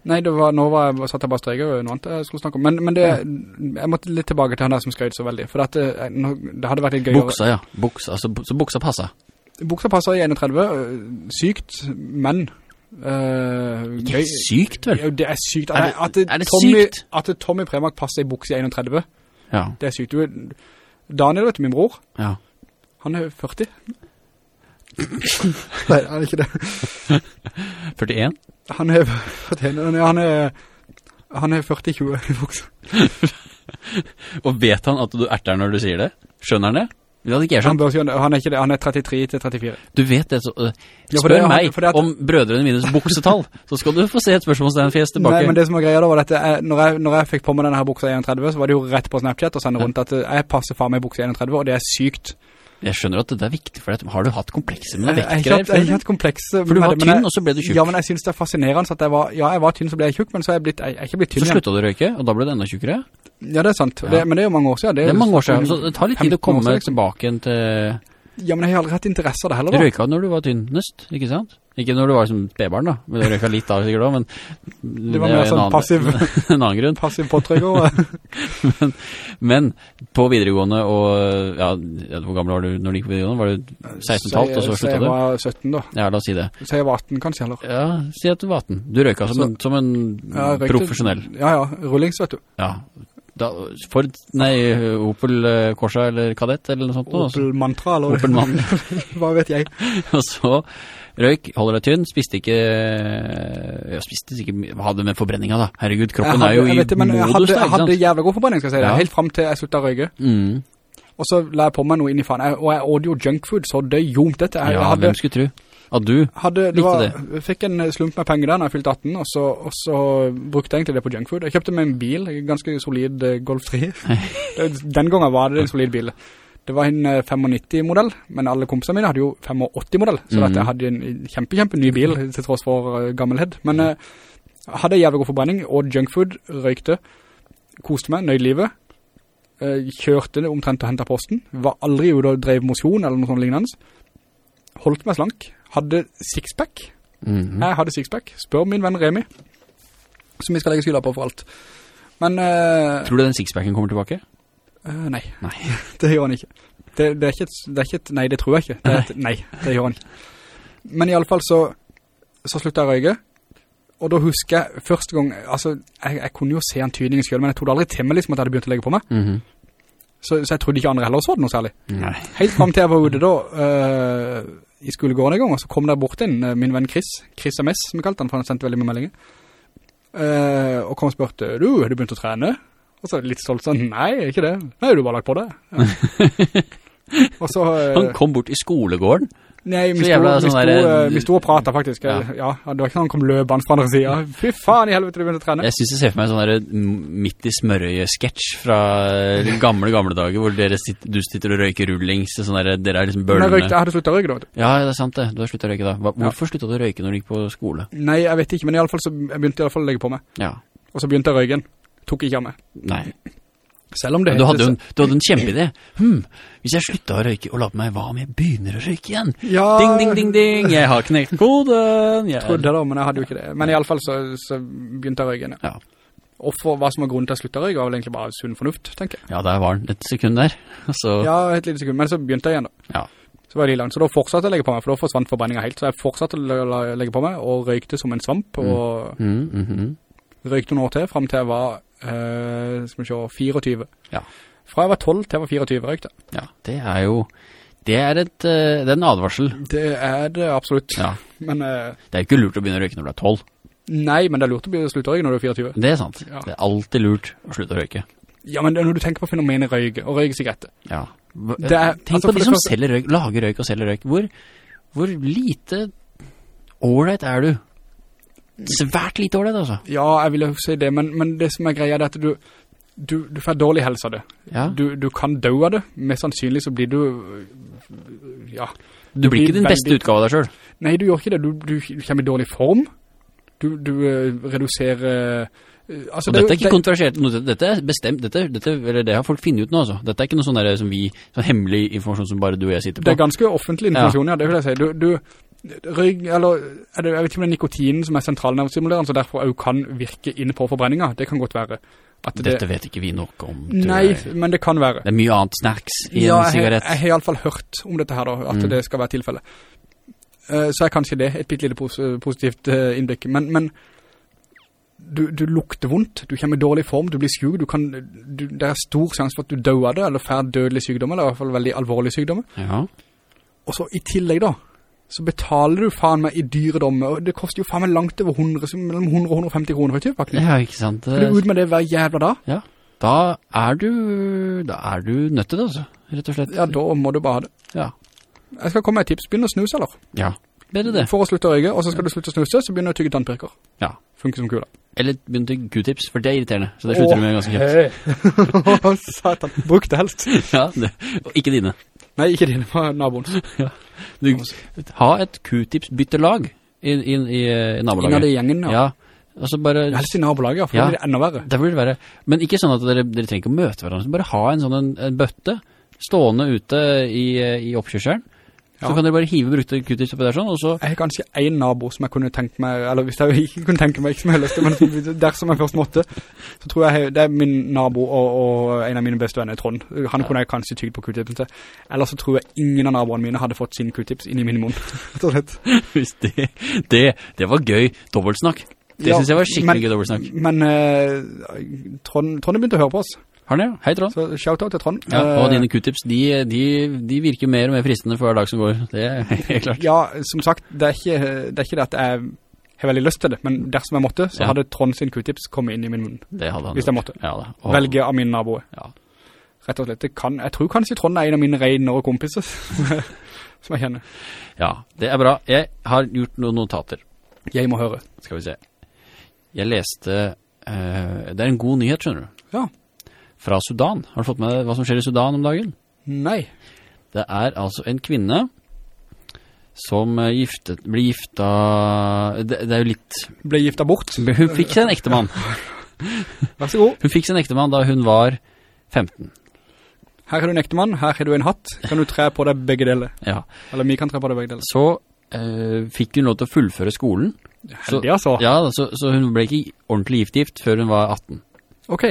Nei, det var, nå var jeg, satt jeg bare streger og noe annet jeg skulle snakke om. Men, men det, jeg måtte litt tilbake til han der som skreit så veldig. For at det, hadde vært litt gøy. Buksa, ja. Buksa, så, så buksa passet. Buksa passer i 31, øh, sykt, men øh, det er sykt, vel? Ja, det er sykt. Er det- at, det, er det Tommy, sykt? At Tommy Premak passer i bukse i 31, Ja, det er sykt. Du, Daniel, vet du, min bror, ja. han er 40. <laughs> Nei, han er ikke det. <laughs> 41? Han er, han er, han er, han er 40-20 i buksa. <laughs> Og vet han at du erter når du sier det? Skjønner han det? Det hadde ikke jeg Han, bør han er ikke det, han er 33 til 34. Du vet det, så... øh, Ja, for spør det- meg for det at- om brødrene mines buksetall, så skal du få se et spørsmålstegn-fjes tilbake. Nei, men det som var greia da var at når, jeg, når jeg fikk på meg denne her buksa i 31, så var det jo rett på Snapchat og sende rundt at jeg passer faen meg i buksa i 31, og det er sykt. Jeg skjønner at det er viktig for deg. Har du hatt komplekse med Jeg, jeg, har vektgreier hatt- jeg har ikke hatt komplekse For du var tynn, og så ble du tjukk. Ja, men jeg synes det er fascinerende at jeg var, ja, jeg var tynn, så ble jeg tjukk, men så er jeg blitt, jeg, jeg er ikke blitt tynn Så sluttet du å røyke, og da ble du enda tjukkere. Ja, det er sant, Ja. det, men det er jo mange år siden. Det er mange år siden, så det tar litt tid å komme liksom. tilbake til... Ja, men jeg har aldri hatt interesse av det heller Du da. røyka når du var tynnest, ikke sant? Ikke når du var som spedbarn da, men du røyka litt da sikkert også, men... Det var mer er en sånn passiv- <laughs> en annen grunn. Passiv påtrygger. <laughs> men, men på videregående og, ja, hvor gammel var du når du gikk på videregående? Var du 16 og så Så sluttet jeg var 17 da. Ja, la oss si det. Så jeg var 18 kanskje heller. Ja, si at du var 18. Du røyka som, en, som en Ja, røykte- profesjonell. Ja, ja, rullings vet du. Ja, Da, Ford, nei, Opel eh, Corsa eller Kadett eller noe sånt. altså. Opel Mantra, eller Opel Mantra. <laughs> hva vet jeg. Og så røyk, holder deg tynn, spiste ikke, ja, spiste ikke, hva hadde med forbrenninga da? Herregud, kroppen hadde, er jo i vet men jeg modus hadde, da, jeg hadde jævlig jævla god forbrenning, skal jeg si det. Ja. Helt frem til jeg sluttet å røyke. Mm. Og så la jeg på meg noe inn i faen. Jeg, og jeg ådde jo junkfood, så det gjomt dette. Jeg, Ja, jeg hadde, hvem skulle tro? At du, hadde, det likte var, det? jeg fikk en slump med penger der når jeg fylte 18, og så, og så brukte jeg egentlig det på junkfood. Jeg kjøpte meg en bil, ganske solid eh, Golf 3. <laughs> Den gangen var det en solid bil. Det var en eh, 95-modell, men alle kompisene mine hadde jo 85-modell, så mm -hmm. jeg hadde en kjempe, kjempe ny bil til tross for uh, gammelhed. Men eh, jeg hadde jævlig god forbrenning, og junkfood, røykte, koste meg, nøyd livet. uh, kjørte det omtrent til å hente posten. Var aldri ute og drev mosjon eller noe sånt lignende. Holdt meg slank. Hadde sixpack. Mhm. Jeg hadde sixpack. Spør min venn Remi. Som vi skal legge skylda på for alt. Men, uh, tror du den sixpacken kommer tilbake? Eh, nei. Nei. <laughs> Det gjør han ikke. Det, det, ikke et, det ikke et, nei, det tror jeg ikke. Det et, nei, det gjør han ikke. Men i alle fall så, så sluttet jeg røyke. Og da husker jeg første gang, altså, jeg, jeg kunne jo se antydningen selv, men jeg trodde aldri til meg liksom at jeg hadde begynt å legge på meg. Mhm. Så, så jeg trodde ikke andre heller så det noe særlig. Nei. Helt frem til jeg var ute da, uh, <laughs> i skolegården en gang, og så kom der bort inn uh, min venn Chris, Chris MS, som vi kalte han, for han sendte veldig mye meldinger, uh, og kom og spørte, du, har du begynt å trene? Og så litt stolt sånn, nei, ikke det. Nei, du bare lagt på det. <laughs> Ja. så... eh, Han kom bort i skolegården. Nei, vi sto, sånn eh, og pratet faktisk. Ja. Ja. ja, det var ikke noe han kom løpende fra andre siden. <laughs> Fy faen i helvete, du begynte å trene. Jeg synes jeg ser for meg en sånn der midt i smørøye-sketsj fra eh, gamle, gamle dager, hvor sitter, du sitter og røyker rullings, sånn der, dere er liksom Men jeg, jeg hadde sluttet å røyke da. vet du. Ja, det er sant det. Du har sluttet å røyke da. Hvorfor hvorfor sluttet du å røyke når du gikk på skole? Nei, jeg vet ikke, men i alle fall så jeg begynte i alle fall å legge på meg. Ja. Og så begynte jeg å røyke igjen. Tok ikke av meg. Nei. Selv om det du hadde en, du hadde en kjempeidé. Hmm, hvis jeg sluttet å røyke og la på meg, hva om jeg begynner å røyke igjen? Ja, Ding, ding, ding, ding, jeg har knekt koden. Jeg trodde det men jeg hadde jo ikke det. Men i alle fall så, så begynte jeg å røyke igjen. Ja. Og for hva som var grunnen til å slutte å røyke var vel egentlig bare sunn fornuft, tenker jeg. Ja, der var den. Et sekund der. <laughs> Så, Ja, et lite sekund, men så begynte jeg igjen da. ja. Så var det langt, så da fortsatte jeg å legge på meg, for da forsvant forbrenningen helt. Så jeg fortsatte å le- le- legge på meg, og røykte som en svamp, og Mm, mm, mm. røykte noen år til, frem til jeg var, eh, skal vi se, 24. Ja. Fra jeg var 12 til jeg var 24 røykte. Ja, det er jo, det er et, eh, det er en advarsel. Det er det absolutt. Ja. Men, uh, Det er jo ikke lurt å begynne å røyke når du er 12. nei, men det er lurt å slutte å røyke når du er 24. Det er sant. Ja. Det er alltid lurt å slutte å røyke. Ja, men når du tenker på fenomenet røyke, og røyke sigaretter, Ja. Er- Tenk altså, på de som første- selger røyk, lager røyk og selger røyk. Hvor, hvor lite ålreit er du? Svært lite ålreit, altså. ja, jeg vil jo si det, men, men det som er greia er at du, du, du får dårlig helse av det. Ja. Du, du kan dø av det, mest sannsynlig så blir du, ja, Du blir ikke din veldig- beste utgave av deg selv. Nei, du gjør ikke det. Du, du, du kommer i dårlig form. Du, du eh, reduserer... eh, altså, Og dette er ikke det- kontroversielt. Dette- Dette er bestemt. Dette, dette, eller det har folk finnet ut nå, altså. Dette er ikke noe sånn der som vi, sånn hemmelig informasjon som bare du og jeg sitter på. Det er ganske offentlig informasjon, ja, det vil jeg si. Du, røyk, eller, er det, jeg vet ikke om det er nikotinen som er sentralnervestimulerende, så derfor også kan virke inne på forbrenninga. Det kan godt være. Det, Dette vet ikke vi nok om. nei, er, men det kan være. Det er mye annet snacks i Ja, en jeg, sigarett. jeg har i alle fall hørt om dette her da, at Mm. det skal være tilfelle. Uh, så er kanskje det et bittelite pos positivt uh, innblikk. Men, men du, du lukter vondt, du kommer i dårlig form, du blir syk, du kan, du, det er stor sjanse for at du dør av det, eller får dødelig sykdom, eller i hvert fall veldig alvorlig sykdom. Ja. Og så i tillegg da, så betaler du faen meg i dyredommer, og det koster jo faen meg langt over 100, mellom 100 og 150 kroner for typ, ja, ikke sant. For du er ut med det hver jævla dag. Ja. Da er du, da er du nødt til det, altså. Rett og slett. Ja, da må du bare ha det. Ja. Jeg skal komme med et tips, begynn å snuse, eller? Ja. Bedre det. For å slutte å røyke, og så skal du slutte å snuse, så begynner du å tygge tannpirker. Ja. Funker som kula. Eller begynn å tygge Q-tips, for det er irriterende. Så det slutter du med ganske kjapt. Hey. <laughs> Satan, bruk det helst. <laughs> Ja, det, ikke dine. Nei, ikke dine, naboen. naboens. <laughs> Du, ha et Q-tips-byttelag i, i, i, i Innad nabolaget. i gjengen, ja. Ja, altså bare... Helst i nabolaget, ja, for Ja. det blir enda verre. Det blir være. Men ikke sånn at dere, dere trenger ikke å møte hverandre. Bare ha en sånn en, en bøtte stående ute i, i oppkjørselen. Så Ja. kan dere bare hive brukte Q-tips oppi der sånn, og så... Jeg har kanskje en nabo som jeg kunne tenkt meg, eller hvis jeg <laughs> ikke kunne tenke meg, ikke som jeg lyst til, men <laughs> dersom jeg først måtte, så tror jeg det er min nabo og, og en av mine beste venner, Trond. Han kunne jeg kanskje tygd på Q-tipsen til. Ellers så tror jeg ingen av naboene mine hadde fått sin Q-tips inn i min munn. <laughs> rett og slett. Hvis det, det, det var gøy dobbeltsnakk. Det Ja, synes jeg var skikkelig men- gøy dobbeltsnakk. Men uh, Trond, Trond har begynt å høre på oss, Har den, ja? Hei, Trond. så shout-out til Trond. Ja, og Eh, dine q-tips, de, de, de virker mer og mer fristende for hver dag som går. Det er <laughs> helt klart. Ja, som sagt, det er ikke det, er ikke det at jeg har veldig lyst til det, men dersom jeg måtte, så Ja. hadde Trond sin q-tips kommet inn i min munn. Det hadde han Hvis jeg måtte. Ja. Og- Velge av mine naboer. Ja. Rett og slett. Kan, jeg tror kanskje Trond er en av mine regnere kompiser, <laughs> som jeg kjenner. ja, det er bra. Jeg har gjort noen notater. Jeg må høre. Skal vi se. Jeg leste, Uh, det er en god nyhet, skjønner du. Ja. Fra Sudan. Har du fått med hva som skjer i Sudan om dagen? Nei. Det er altså en kvinne som eh, giftet, blir gifta, det, det er jo litt, Ble gifta bort. hun fikk seg en ektemann. <laughs> Vær så god. Hun fikk seg en ektemann da hun var 15. Her har du en ektemann, her har du en hatt. Kan du tre på deg begge deler? <laughs> Ja. Eller vi kan tre på deg begge deler. Så øh, fikk hun lov til å fullføre skolen. Heldig altså. Ja, så, så hun ble ikke ordentlig gift-gift før hun var 18. Ok.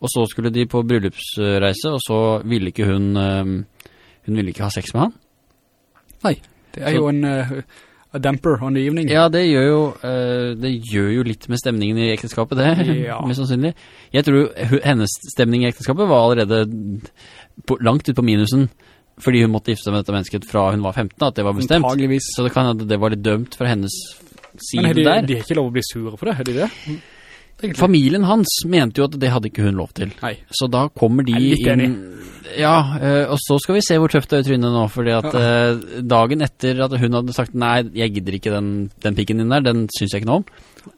Og så skulle de på bryllupsreise, og så ville ikke hun, eh, hun ville ikke ha sex med han. Nei. Det er Så- jo en uh, a damper on the evening. Ja, det gjør jo, uh, det gjør jo litt med stemningen i ekteskapet, det, Ja. <laughs> mest sannsynlig. Jeg tror hennes stemning i ekteskapet var allerede på, langt ut på minusen, fordi hun måtte gifte seg med dette mennesket fra hun var 15, at det var bestemt. Antageligvis. Så det kan at det var litt dømt fra hennes side Men de, de har ikke lov å bli sure for det, er de det? Egentlig. Familien hans mente jo at det hadde ikke hun lov til. Nei. Så da kommer de inn... Ja, eh, og så skal vi se hvor tøft det er i trynet nå, fordi at eh, dagen etter at hun hadde sagt nei, jeg gidder ikke den, den pikken din der, den synes jeg ikke noe om.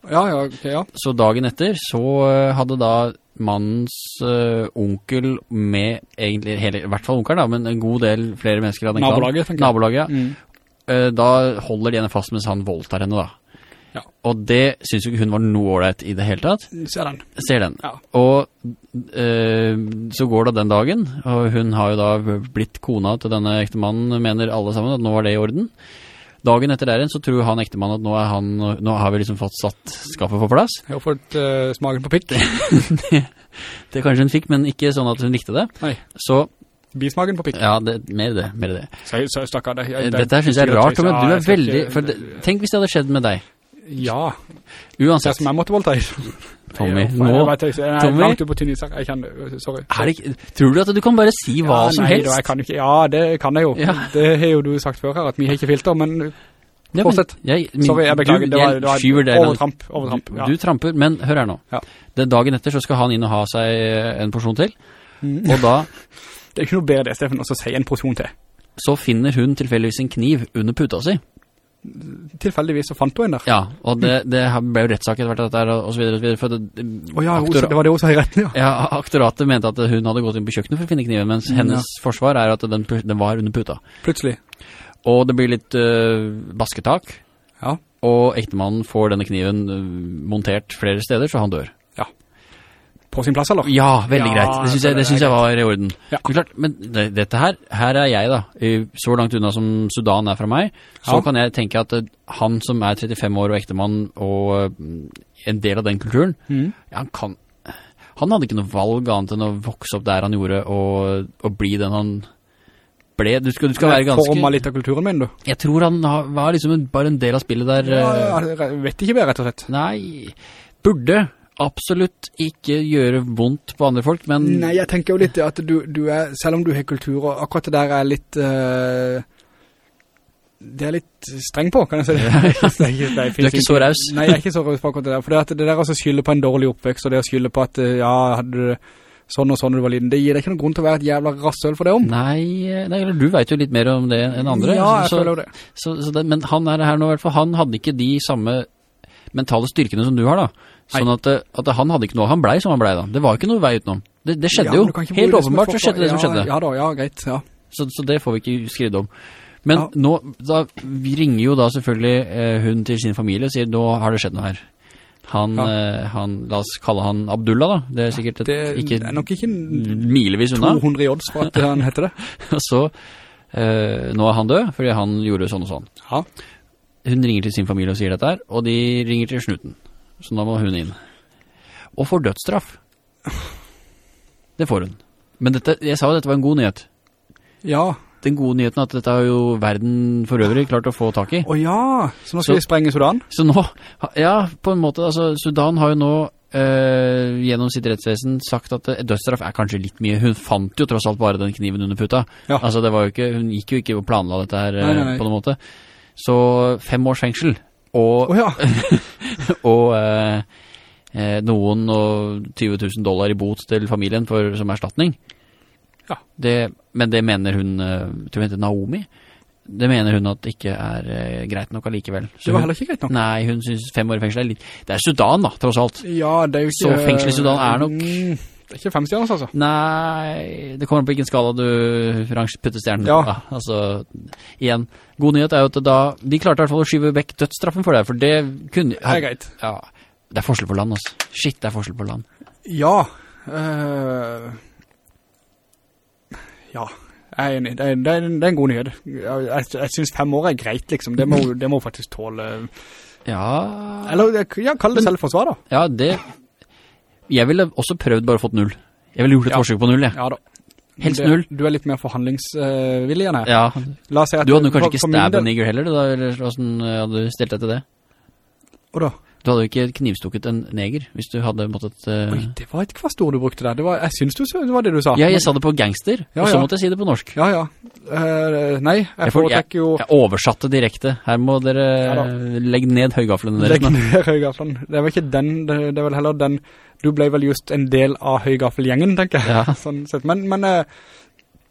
Ja, ja, okay, ja. Så dagen etter så eh, hadde da mannens uh, onkel med egentlig, hele, i hvert fall onkel da, men en god del flere mennesker av den Nabolaget, tenker jeg. Nabolaget, ja. Mm. uh, da holder de henne fast mens han voldtar henne da. Ja. Og det synes jo ikke hun var noe ordentlig i det hele tatt. Ser den. Ser den. Ja. Og øh, så går det den dagen, og hun har jo da blitt kona til denne ektemannen, mener alle sammen at nå var det i orden. Dagen etter der igjen så tror han ektemannen at nå, han, nå har vi liksom fått satt skaffet på plass. Jeg har fått øh, smaken på pikk. <laughs> Det kanskje hun fikk, men ikke sånn at hun likte det. Nei, Så, bismaken på pikk. ja, det, mer det, mer det. Så, så stakkar det. det Dette synes jeg er rart, men Du er veldig, for tenk hvis det hadde skjedd med deg. Ja, det Uansett, som jeg måtte voldta i. Tommy, nå, Jeg vet jeg, jeg Tommy? langt opp på tynn isak. Jeg kan, det. Sorry. ikke, tror du at du kan bare si hva Ja, som nei, helst? Da, jeg kan ikke, ja, det kan jeg jo. Ja. Det har jo du sagt før her, at vi har ikke filter, men Ja, men. Jeg, min- sorry, jeg beklager. du- Det var, det var overtramp. overtramp ja. du tramper, men hør her nå. Den dagen etter så skal han inn og ha seg en porsjon til, Mm. og da <laughs> Det er ikke noe bedre det, Steffen, å si en porsjon til. så finner hun tilfelligvis en kniv under puta si. Tilfeldigvis så fant hun en der. Ja, og det, det ble jo rettssak etter hvert, dette her, og så videre, og så videre, for det, ja, hun- det var det hun sa i retten, ja. ja, aktoratet mente at hun hadde gått inn på kjøkkenet for å finne kniven, mens Mm, hennes forsvar er at den, den var under puta. Plutselig. Og det blir litt øh, basketak, Ja. og ektemannen får denne kniven øh, montert flere steder, så han dør. På sin plass, eller? Ja, veldig Ja, greit. Det synes jeg, det synes jeg var i orden. Ja. Men klart, men det, dette her, her er jeg da, så langt unna som Sudan er fra meg, så Ja. kan jeg tenke at eh, han som er 35 år og ektemann og eh, en del av den kulturen, Mm. ja, han kan, han hadde ikke noe valg annet enn å vokse opp der han gjorde og, og bli den han ble. Du skal, du skal være Forma ganske... litt av kulturen min, du. Jeg tror han har- var liksom bare en del av spillet der. Ja, eh, jeg vet ikke mer, rett og slett. Nei, burde absolutt ikke gjøre vondt på andre folk, men... Nei, jeg tenker jo litt at du, du er, selv om du har kultur, og akkurat det der er litt, Uh, det er litt streng på, kan jeg si <laughs> det. det, er ikke, det Du er ikke så raus. Nei, jeg er ikke så raus på akkurat det der, for det, at det der å skylde på en dårlig oppvekst, og det å skylde på at, eh, ja, hadde du sånn og sånn du var liten, det gir deg ikke noen grunn til å være et jævla rassøl for det om. Nei, nei, du vet jo litt mer om det enn andre. Ja, jeg så, føler jo det. Så, så det, men han er her nå i hvert fall, han hadde ikke de samme mentale styrkene som du har da. Sånn at, eh, at han hadde ikke noe, han blei som han blei da. Det var ikke noe vei utenom. Det, det skjedde Ja, jo, helt åpenbart så skjedde det som skjedde. Ja da, ja, greit, ja. Så, så det får vi ikke skrevet om. Men Ja. nå, da vi ringer jo da selvfølgelig eh, hun til sin familie og sier, nå har det skjedd noe her. Han, Ja. eh, han, la oss kalle han Abdullah da. Det er sikkert et, Det ikke er nok ikke milevis unna. 200 i odds for at han heter det. <laughs> Så, eh, nå er han død, fordi han gjorde sånn og sånn. Ja. Hun ringer til sin familie og sier dette her, og de ringer til snuten. Så nå må hun inn. Og får dødsstraff. Det får hun. Men dette, jeg sa jo dette var en god nyhet. Ja, den gode nyheten at dette har jo verden for øvrig klart å få tak i. Åja, så nå skal vi sprenge Sudan? Så nå, ja, på en måte, altså, Sudan har jo nå eh, gjennom sitt rettsvesen sagt at eh, dødsstraff er kanskje litt mye. Hun fant jo tross alt bare den kniven under puta. Ja. Altså, det var jo ikke, hun gikk jo ikke og planla dette her eh, Nei, nei, nei. på noen måte. Så fem års fengsel, og, Åja, <laughs> og eh, eh, noen og 20 000 dollar i bot til familien for, som erstatning. Ja. Det, men det mener hun, eh, tror jeg heter Naomi, det mener hun at det ikke er eh, greit nok allikevel. Så det var heller ikke greit nok. Nei, hun synes fem år i fengsel er litt... Det er Sudan da, tross alt. Ja, det er jo ikke... Så fengsel i Sudan er nok- Mm, det er ikke fem stjerner, altså. Nei, det kommer på hvilken skala du putter stjernen. Ja. Da. Altså, igjen, god nyhet er jo at da, de klarte i hvert fall å skyve vekk dødsstraffen for deg, for det kunne... Det er greit. Ja, det er forskjell på land, altså. Shit, det er forskjell på land. Ja. øh... ja, jeg er enig. Det er, det er, det er en god nyhet. Jeg, jeg, jeg synes fem år er greit, liksom. Det må, det må faktisk tåle... Ja, Eller, ja, kall det selvforsvar, da. ja, det... Jeg ville også prøvd bare fått null. Jeg ville gjort et Ja. forsøk på null, jeg. Ja da. Helst null. Du er litt mer forhandlingsvillig enn jeg. Ja, La oss si at... du hadde kanskje for- ikke for min stab del- en nigger heller, du da, eller hvordan hadde du stilt deg til det? Og da? Du hadde jo ikke knivstukket en neger, hvis du hadde måttet... Uh... Oi, det var et kvast ord du brukte der. Det var, jeg synes du, det var det du sa. Ja, jeg sa det på gangster, Ja, og så ja. måtte jeg si det på norsk. Ja, ja. Uh, nei, jeg Jeg, foretrekker jo... jeg oversatte direkte. Her må dere Ja legge ned høygaflene deres. Legg ned høygaflene. Det var ikke den, det, er vel heller den, du ble vel just en del av høygaffelgjengen, tenker jeg. Ja. <laughs> Sånn sett. Men, men eh,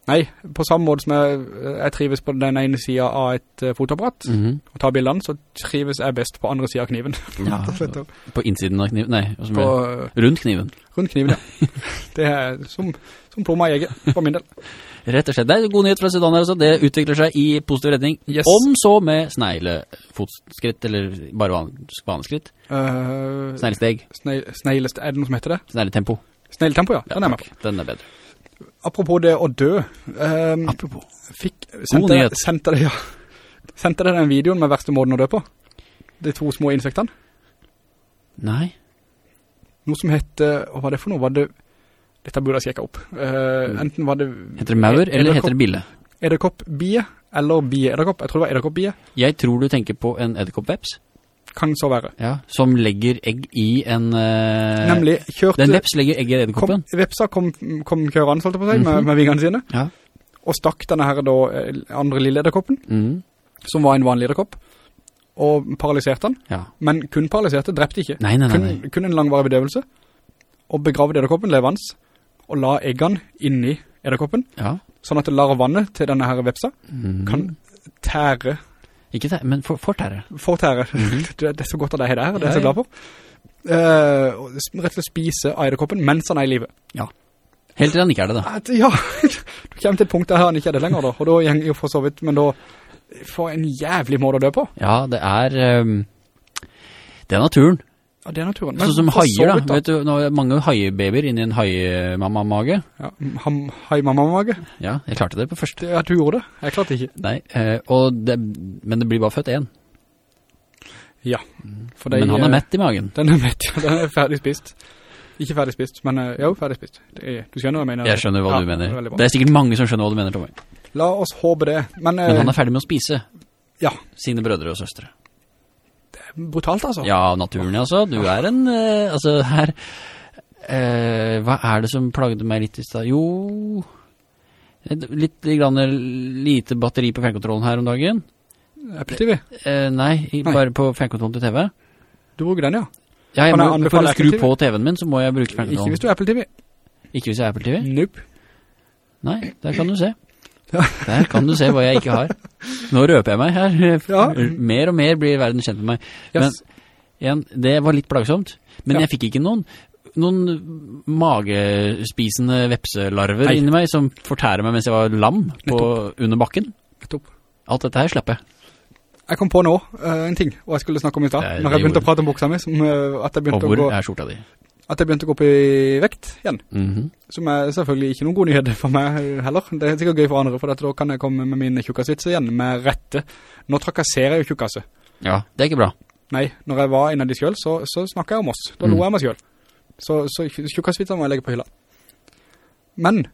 nei, på samme måte som jeg, jeg trives på den ene siden av et uh, fotoapparat, Mhm. og tar bildene, så trives jeg best på andre siden av kniven. Ja, <laughs> på innsiden av kniven, nei, på, eh, rundt kniven. rundt kniven, ja. <laughs> Det er som, som plomma jeg egget, på min del. Rett og slett. Det er god nyhet fra Sudan her altså. Det utvikler seg i positiv retning. Yes. Om så med sneglefotskritt, eller bare van, vaneskritt. Uh, Sneglesteg, Sneilest, er det noe som heter det? snegletempo. Snegletempo, ja. Den er med. på Den er bedre. Apropos det å dø. Um, Apropos. fikk, sendte, nyhet. Sendte det, ja. Sendte det den videoen med verste måten å dø på? De to små insektene? Nei. Noe som heter, hva var det for noe? Var det, dette burde jeg sjekke opp. Uh, enten var det... Heter det maur, eller heter det bille? Edderkoppbie, eller bie-edderkopp. Jeg tror det var edderkoppbie. Jeg tror du tenker på en edderkoppveps, Kan så være. ja, som legger egg i en... Uh, Nemlig, kjørte... Den veps legger egg i edderkoppen. vepsa kom, kom kjørende, holdt på på mm -hmm. med, Mhm. med vingene sine, Ja. og stakk denne her da, eh, andre lille edderkoppen, mm. som var en vanlig edderkopp, og paralyserte den, Ja. men kun paralyserte, drepte ikke. Nei, nei, nei. kun, kun en langvarig bedøvelse, og begravde edderkoppen levans, og la eggene inni edderkoppen, Ja. sånn at vannet til denne her vepsa mm. kan tære, Ikke det, men for, fortære. fortære. Mhm. <laughs> det, det er så godt at det er det er jeg så glad for. Uh, rett og slett spise av mens han er i livet. Ja. Helt til han ikke er det da. At, ja, <laughs> du kommer til et punkt der han ikke er det lenger da, og da gjenger jo for så vidt, men da får en jævlig måte å dø på. Ja, det er... Um, det er naturen. Ja, det er naturen. Sånn som haier da. Vet du, nå er mange haiebabyer inni en haiemamma-mage. Ja, ham, hai mamma-mage. Ja, jeg klarte det på første. Ja, du gjorde det. Jeg klarte det ikke. Nei, eh, det, men det blir bare født en. Ja. De, Men han er eh, mett i magen. Den er mett, ja. Den er ferdig spist. Ikke ferdig spist, men eh, jo, ferdig spist. Er, du skjønner hva jeg mener? Jeg skjønner hva Ja, du mener. veldig bra. Det er sikkert mange som skjønner hva du mener, Tommy. La oss håpe det. Men, eh, Men han er ferdig med å spise ja, sine brødre og søstre. Brutalt altså. Ja, naturen, altså. Du er en, eh, altså her, eh, hva er det som plagde meg litt i sted? Jo, litt grann lite batteri på fjernkontrollen her om dagen. Apple TV. Eh, nei, Nei. bare på fjernkontrollen til TV. Du bruker den, ja. Ja, jeg må, for å skru på TV-en min, så må jeg bruke Ikke hvis du er Apple TV. Ikke hvis jeg er Apple TV? Nope. Nei, der kan du se. Der kan du se hva jeg ikke har. Nå røper jeg meg her. Ja. Mer og mer blir verden kjent med meg. Yes. Igjen, det var litt plagsomt. Men Ja. jeg fikk ikke noen, noen magespisende vepselarver Nei. inni meg som fortærer meg mens jeg var lam på, under bakken. Nettopp. Alt dette her slapp jeg. Jeg kom på nå uh, en ting, og jeg skulle snakke om i stad, er når jeg begynte å prate om buksa mi, som, uh, at, jeg begynte å hvor gå, er skjorta di? At jeg begynte å gå opp i vekt igjen. Mhm. Som er selvfølgelig ikke noen god nyhet for meg heller. Det er sikkert gøy for andre, for da kan jeg komme med mine tjukkasvitser igjen, med rette. Nå trakasserer jeg jo tjukkasse. Ja, det er ikke bra. Nei, når jeg var inne i de selv, så, så snakket jeg om oss. Da lo Mm. jeg meg selv. Så, så tjukkasvitser må jeg legge på hylla. Men,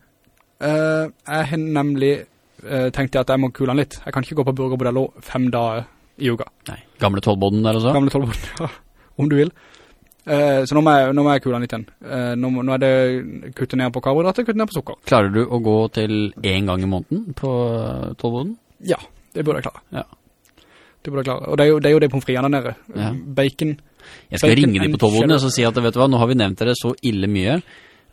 eh, jeg har nemlig eh, tenkte at jeg må kule den litt. Jeg kan ikke gå på Burger Bordello fem dager i uka. Nei. Gamle tolvboden der også? Gamle tolvbånd, <laughs> ja, om du vil. Eh, så nå må, jeg, nå må jeg kule den litt igjen. Eh, nå, nå er det kutte ned på karbohydrater, kutte ned på sukker. Klarer du å gå til en gang i måneden på tolvboden? Ja, det burde jeg klare. Ja. Det burde jeg klare. Og det er jo det, er jo det pommes fritesen der nede. Ja. Bacon. Jeg skal Bacon ringe dem på tolvboden og si at, vet du hva, nå har vi nevnt dere så ille mye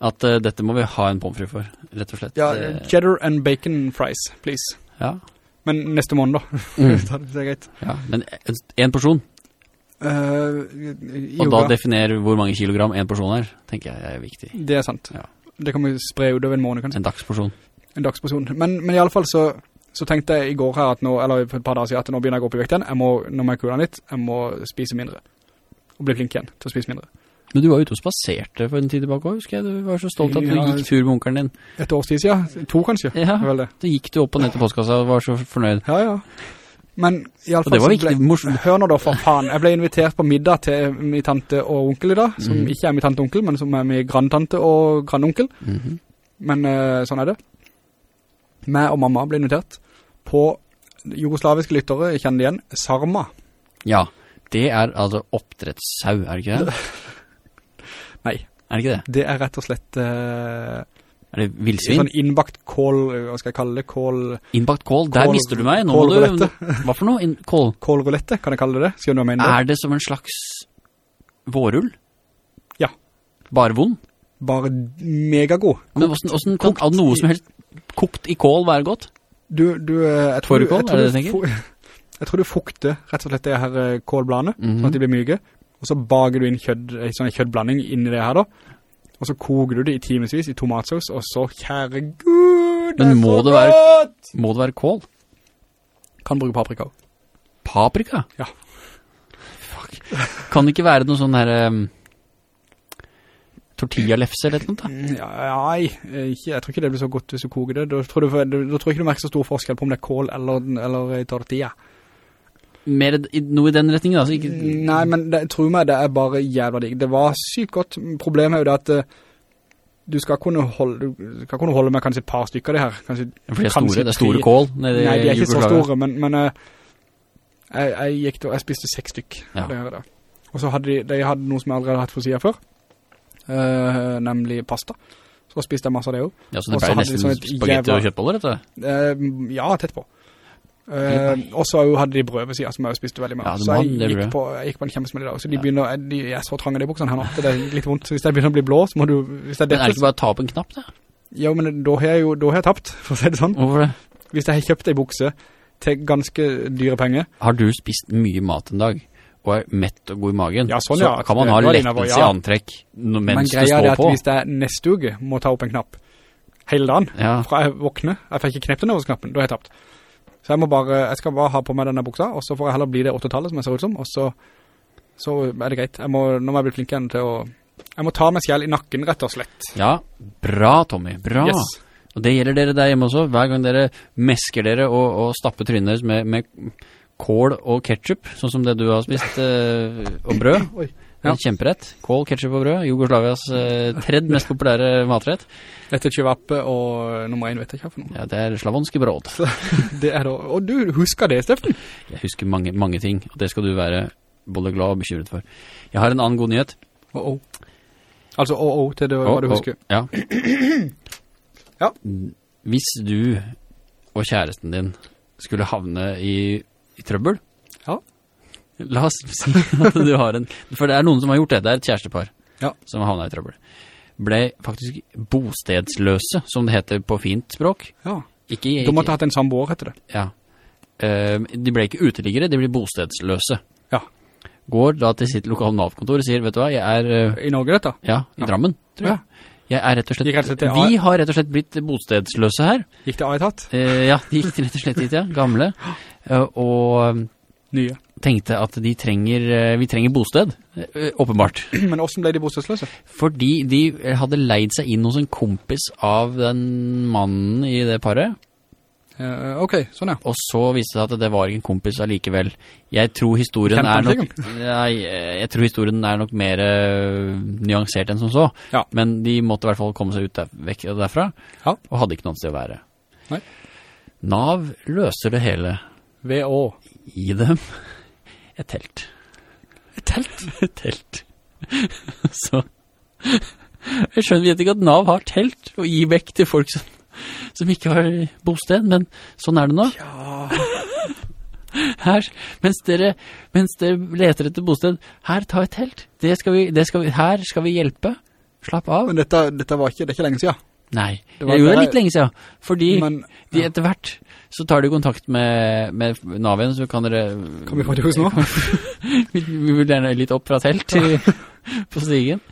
at uh, dette må vi ha en pomfri for, rett og slett. Ja, cheddar and bacon fries, please. ja. Men neste måned da. Mm. <laughs> det er greit. ja. Men en, en porsjon, I og da definerer definer hvor mange kilogram en porsjon er, tenker jeg er viktig. Det er sant. Ja. Det kan vi spre ut over en måned, kanskje. En dagsporsjon. En dagsporsjon. Men, men i alle fall så, så tenkte jeg i går her at nå, eller for et par dager siden, at nå begynner jeg å gå opp i vekt igjen. Jeg må, nå må jeg kule litt. Jeg må spise mindre. Og bli flink igjen til å spise mindre. Men du var ute og spaserte for en tid tilbake også, husker jeg. Du var så stolt at du Ja. gikk tur med onkeren din. Et års tid siden. To kanskje. Ja, da gikk du opp og ned til postkassa og var så fornøyd. Ja, ja. Men i alle fall det var viktig, ble, hør nå da for faen. Jeg ble invitert på middag til min tante og onkel i dag, som mm. ikke er min tante og onkel, men som er min grandtante og grandonkel. Mhm. Men uh, sånn er det. Meg og mamma ble invitert på jugoslaviske lyttere, jeg kjenner igjen, Sarma. Ja, det er altså oppdrettssau, er det ikke det? <laughs> Nei, Er det ikke det? det er rett og slett eh, Er det vildsvin? sånn innbakt kål, hva skal jeg kalle det, kål, Innbakt kål, der mister du meg. Nå må du... Hva for noe? In Kål-rullette, kan jeg kalle det det? Skal du hva mener det? Er det som en slags vårull? Ja. Bare vond? Bare megagod. Men hvordan, hvordan kan kokt noe som helst kokt i kål være godt? Du, du, eh, jeg tror, du- Fårikål, er det det du tenker? <laughs> Jeg tror du fukter rett og slett det her kålbladene, mm -hmm. sånn at de blir myke. Og så bager du inn kjødd, en sånn kjøddblanding inn i det her da. Og så koger du det i timesvis i tomatsaus, og så, kjære Gud, det er må så det være- Må det være kål? Kan bruke paprika. også. Paprika? Ja. Fuck. Kan det ikke være noe sånn her... Um, tortilla-lefse eller noe da? Mm, Ja, nei, ikke, jeg tror ikke det blir så godt hvis du koger det. Da tror, du, da, tror jeg ikke du merker så stor forskjell på om det er kål eller, eller tortilla. Mer noe i den retningen da, ikke... Nei, men det, tro meg, det er bare jævla digg. Det var sykt godt. Problemet er jo det at eh, du skal kunne holde, du skal kunne holde med kanskje et par stykker av det her. Kanskje, For det er store, det er store kål Nei, de er ikke så store, men, men eh, jeg, jeg gikk jeg spiste seks stykk. Ja. det her da. Og så hadde de, de hadde noe som jeg allerede hadde hatt for siden før, uh, nemlig pasta. Så spiste jeg masse av det også. Ja, så det ble de nesten sånn spagetti og kjøttboller, dette. Uh, ja, tett på. Eh, og så hadde de brød ved siden, som jeg spiste veldig mye. Ja, så jeg gikk, på, jeg gikk på en kjempesmell i dag. Så de, begynner, de er så trange de buksene her nå, det er litt vondt. Så hvis jeg begynner å bli blå, så må du... Hvis jeg Men er det ikke bare å ta opp en knapp da? ja, men da har jeg jo da har jeg tapt, for å si det sånn. Hvorfor det? Hvis jeg har kjøpt en bukse til ganske dyre penger, Har du spist mye mat en dag, og er mett og god i magen, Ja, sånn, så ja. kan man ha lettelse i ja. antrekk mens men mens det greia er står det at på. hvis jeg neste uke må ta opp en knapp hele dagen, fra jeg våkner, jeg får ikke knept den over knappen, da har jeg tapt. Så jeg må bare, jeg skal bare ha på meg denne buksa, og så får jeg heller bli det åttetallet som jeg ser ut som, og så, så er det greit. Jeg må, nå må jeg bli flink igjen til å, jeg må ta meg selv i nakken, rett og slett. ja, bra Tommy, bra. Yes. Og det gjelder dere der hjemme også, hver gang dere mesker dere og, og stapper trynet med, med kål og ketchup, sånn som det du har spist, eh, og brød. Oi. Ja. er Kjemperett. Kål, ketchup og brød, Jugoslavias eh, tredje mest populære matrett. Etter er kjøvappe, og nummer en vet jeg ikke hva for noe. Ja, det er slavonske brød. <laughs> Det er da, og du husker det, Steffen? Jeg husker mange, mange ting, og det skal du være både glad og bekymret for. Jeg har en annen god nyhet. Åh, åh. Altså, åh, åh, til det, hva du husker. Ja. <clears throat> Ja. Hvis du og kjæresten din skulle havne i, i trøbbel. Ja. La oss <laughs> si at du har en, for det er noen som har gjort det, det er et kjærestepar Ja. som har havnet i trøbbel. Ble faktisk bostedsløse, som det heter på fint språk. Ja. Ikke, ikke, de måtte ha hatt en samboer, heter det. ja. Eh, de ble ikke uteliggere, de ble bostedsløse. Ja. Går da til sitt lokale Nav-kontor og sier, vet du hva, jeg er, eh, I Norge, dette. ja, i Ja. Drammen, tror jeg. Jeg er rett og slett, rett og slett vi har rett og slett blitt bostedsløse her. Gikk det A-etat? Eh, ja, de gikk rett og slett hit, ja, gamle. <gasps> Eh, og Nye. Tenkte at de trenger, eh, vi trenger bosted, eh, åpenbart. <clears throat> Men hvordan ble de bostedsløse? Fordi de hadde leid seg inn hos en kompis av den mannen i det paret. Uh, ok, sånn ja. Og så viste det seg at det var ikke en kompis allikevel. Jeg tror historien er nok, <laughs> eh, jeg tror historien er nok mer uh, nyansert enn som så. Ja. Men de måtte i hvert fall komme seg ut der, vekk derfra, Ja. og hadde ikke noe sted å være. Nei. Nav løser det hele. Ved å. Gi dem et telt. Et telt? <laughs> Et telt. <laughs> Så, jeg skjønner vet ikke at Nav har telt å gi vekk til folk som, som ikke har bosted, men sånn er det nå. Ja. <laughs> Her, mens dere, mens dere leter etter bosted, her, ta et telt. Det skal vi, det skal vi, her skal vi hjelpe. Slapp av. Men dette, dette var ikke, det er ikke lenge siden. Nei, Det var jo, det er litt lenge siden, fordi Men, de etter hvert så tar du kontakt med, med Navien, så kan dere... kan vi få det hos nå? <laughs> vi, vi vil gjerne litt opp fra telt i, <laughs> på stigen.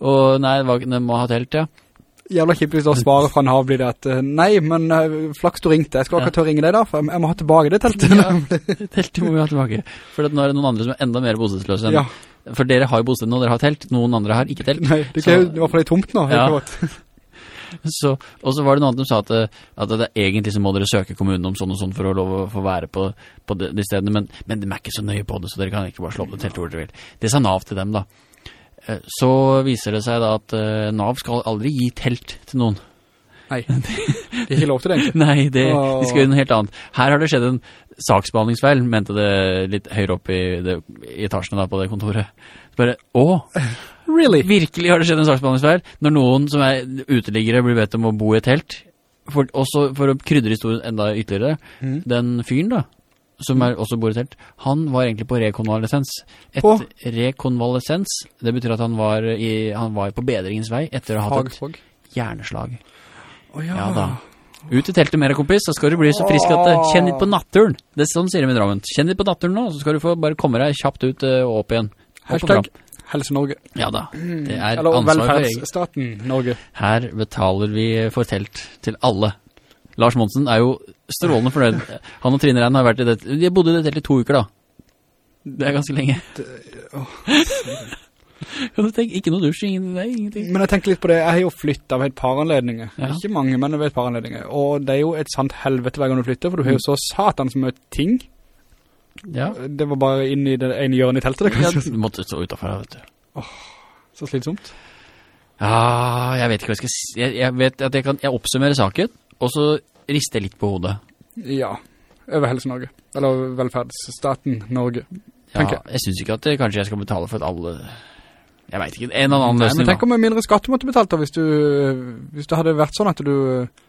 Og nei, det må ha telt, ja. Jævla kjipt hvis da svaret fra Nav blir det at eh, Nei, men eh, flaks du ringte Jeg skal akkurat ja. ringe deg da For jeg- må ha tilbake det teltet Ja, teltet må vi ha tilbake. For nå er det noen andre som er enda mer bostedsløse enn... Ja. For dere har jo bosted nå, dere har telt. Noen andre har ikke telt. Nei, det er jo i hvert fall tomt nå helt Ja. Så, og så var det noen som sa at, at det, egentlig så må dere søke kommunen om sånn og sånn for å lov å få være på, på de, de stedene, men, men de er ikke så nøye på det, så dere kan ikke bare slå opp det teltet hvor dere vil. Det sa Nav til dem da. Eh, Så viser det seg da at eh, Nav skal aldri gi telt til noen. Nei, <laughs> det er ikke lov til det egentlig. Nei, det, de skal gjøre noe helt annet. Her har det skjedd en saksbehandlingsfeil, mente det litt høyere opp i, det, i etasjene da på det kontoret. Så bare, åh, Really? virkelig har det skjedd en saksbehandlingsfeil når noen som er uteliggere blir bedt om å bo i et telt. For, også for å krydre historien enda ytterligere, mm. den fyren da, som er, også bor i telt, han var egentlig på rekonvalesens. Et På? rekonvalesens, det betyr at han var, i, han var på bedringens vei etter å ha hatt et hjerneslag. Oh, Ja da. Ut i teltet med deg, kompis, så skal du bli så frisk at eh, kjenn litt på naturen. Det er sånn sier de i Drammen. Kjenn litt på naturen nå, så skal du få bare komme deg kjapt ut eh, og opp igjen. Opp Hashtag. Helse Norge. Ja da, det er Eller ansvar for velferdsstaten Norge. Her betaler vi for telt til alle. Lars Monsen er jo strålende fornøyd. Han og Trine Rein har vært i det, de bodde bodd i det teltet i to uker da. Det er ganske lenge. Kan du tenke, ikke noe dusj, ingen, nei, ingenting. Men jeg tenker litt på det, jeg har jo flyttet ved et par anledninger. Ja. Ikke mange, men ved et par anledninger. Og det er jo et sant helvete hver gang du flytter, for du har jo så satans mye ting. Ja, Det var bare inn i det ene hjørnet i teltet, det ja du måtte stå utenfor, vet du. Så slitsomt. Ja, jeg vet ikke hva jeg skal si. Jeg, jeg vet at jeg kan jeg oppsummere saken, og så rister jeg litt på hodet. Ja, over Helse Norge. Eller velferdsstaten Norge. Ja, Tenker jeg synes ikke at det, kanskje jeg skal betale for at alle... Jeg vet ikke, en eller annen Nei, løsning men tenk om mindre skatt du måtte betalt da, hvis du, hvis det hadde vært sånn at du,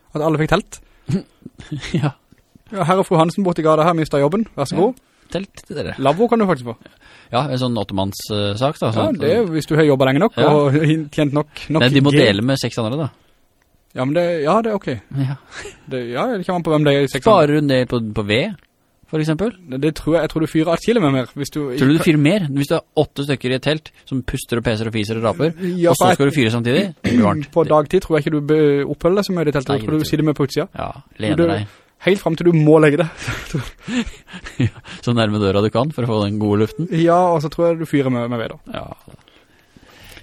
at alle fikk telt. <laughs> ja, Ja, herre fru Hansen borte i gata her mistet jobben, vær så Ja. Telt til dere. Lavvo kan du faktisk få. Ja, en sånn åttemannssak da. Ja, Sånn, det er hvis du har jobbet lenge nok, Ja. og tjent nok, nok Nei, de må dele med seks andre da. Ja, men det, ja, det er ok. Ja. Det, ja, det kommer an på hvem det er i seks Sparer du ned på, på ved, for eksempel? Det, tror jeg, jeg tror du fyrer 8 kilo med mer, hvis du... Tror du du fyrer mer? Hvis du har åtte stykker i et telt som puster og peser og fiser og raper, Ja, og så skal du fyre samtidig, det blir varmt. På dagtid tror jeg ikke du oppholder deg så mye i teltet, Nei, tror du sitter med på utsida. Ja, lener deg Helt frem til du må legge det. <laughs> så nærme døra du kan for å få den gode luften. Ja, og så tror jeg du fyrer med, med ved da. Ja.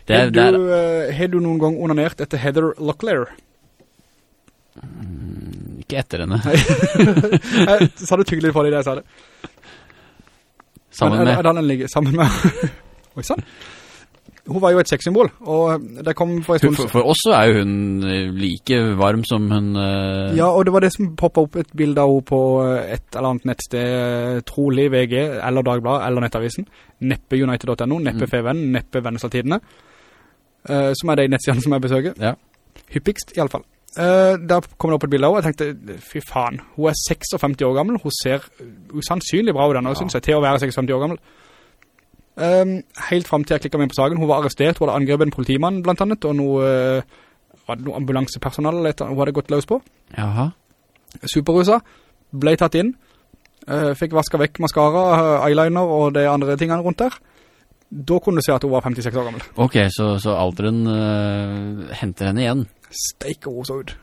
Det er, Har er, du, eh, har du noen gang onanert etter Heather Locklear? ikke etter henne. Jeg <laughs> sa det tyggelig for deg da jeg sa det. Sammen Men, med, er- er ligger sammen med... <laughs> Oi, sann. Hun var jo et sexsymbol, og det kom for en stund... for, for oss så er jo hun eh, like varm som hun... Uh... Ja, og det var det som poppet opp et bilde av henne på eh, et eller annet nettsted, trolig VG, eller Dagblad, eller Nettavisen. Neppe United.no, Neppe Mm. FVN, Neppe Vennesatidene, uh, som er de nettsidene som jeg besøker. Ja. Hyppigst, i alle fall. Uh, der kom det opp et bilde av henne, jeg tenkte, fy faen, hun er 56 år gammel, hun ser usannsynlig bra ut denne, Ja. synes jeg, til å være 56 år gammel. Um, helt frem til jeg klikket meg på saken, hun var arrestert, hun hadde angrepet en politimann blant annet, og noe, var det noe ambulansepersonal hun hadde gått løs på Jaha. superrusa, ble tatt inn, eh, fikk vasket vekk mascara, eh, eyeliner og de andre tingene rundt der. Da kunne du se at hun var 56 år gammel. Ok, så, så alderen uh, henter henne igjen. Steik og hun så ut.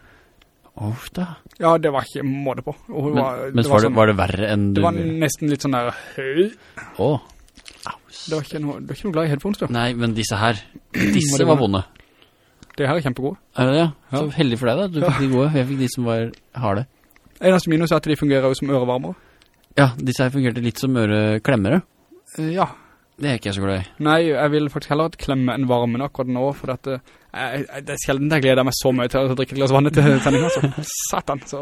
Uff da. Ja, det var ikke måte på. Men, var, var, det, sånn, var det verre enn du... det var nesten litt sånn der. Åh. Det var ikke noe, var ikke noe glad i headphones du. Nei, men disse her, <clears throat> disse var vonde? Det her er kjempegode. Er det det? Ja. Så heldig for deg da, du fikk de gode. Jeg fikk de som var harde. Eneste minus er at de fungerer jo som ørevarmere. Ja, disse her fungerte litt som øreklemmere. Eh, Ja, Det er ikke jeg så glad i. nei, jeg vil faktisk heller hatt klemme enn varmen akkurat nå, for at, eh, jeg, jeg, det er sjelden jeg gleder meg så mye til å drikke et glass vann til <laughs> sendingen, altså. Satan, så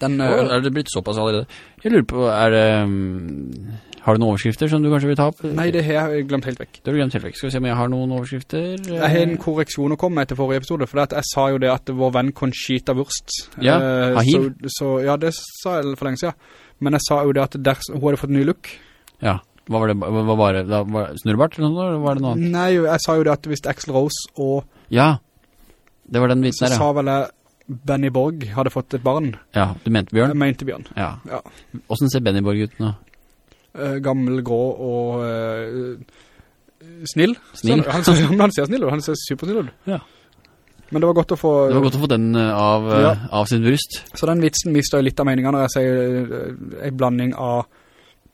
Den, eh, er det blitt såpass allerede? Jeg lurer på, er det... mm, har du noen overskrifter som du kanskje vil ta opp? nei, det har jeg glemt helt vekk. Det har du glemt helt vekk. Skal vi se om jeg har noen overskrifter? Jeg har en korreksjon å komme med til forrige episode, for jeg sa jo det at vår venn Conchita Wurst. Ja, eh. Så, så, ja, det sa jeg for lenge siden. Men jeg sa jo det at der, hun hadde fått en ny look. Ja, hva var det? Hva var det? Var det snurrbart eller noe? Eller var det noe annet? Nei, jeg sa jo det at hvis Axel Rose og Ja, det var den så vitsen der, ja. sa vel jeg Benny Borg hadde fått et barn. Ja, du mente Jeg Bjørn? mente Bjørn. Ja. Ja. Hvordan ser Benny Borg ut nå? Eh, gammel, grå og uh, snill. Snill? Så, han, ser, <laughs> han ser snill ut, han ser supersnill ut. Ja. Men det var godt å få... Det var godt å få den eh, av, Ja. av sin bryst. Så den vitsen mister litt av meningen når jeg sier en blanding av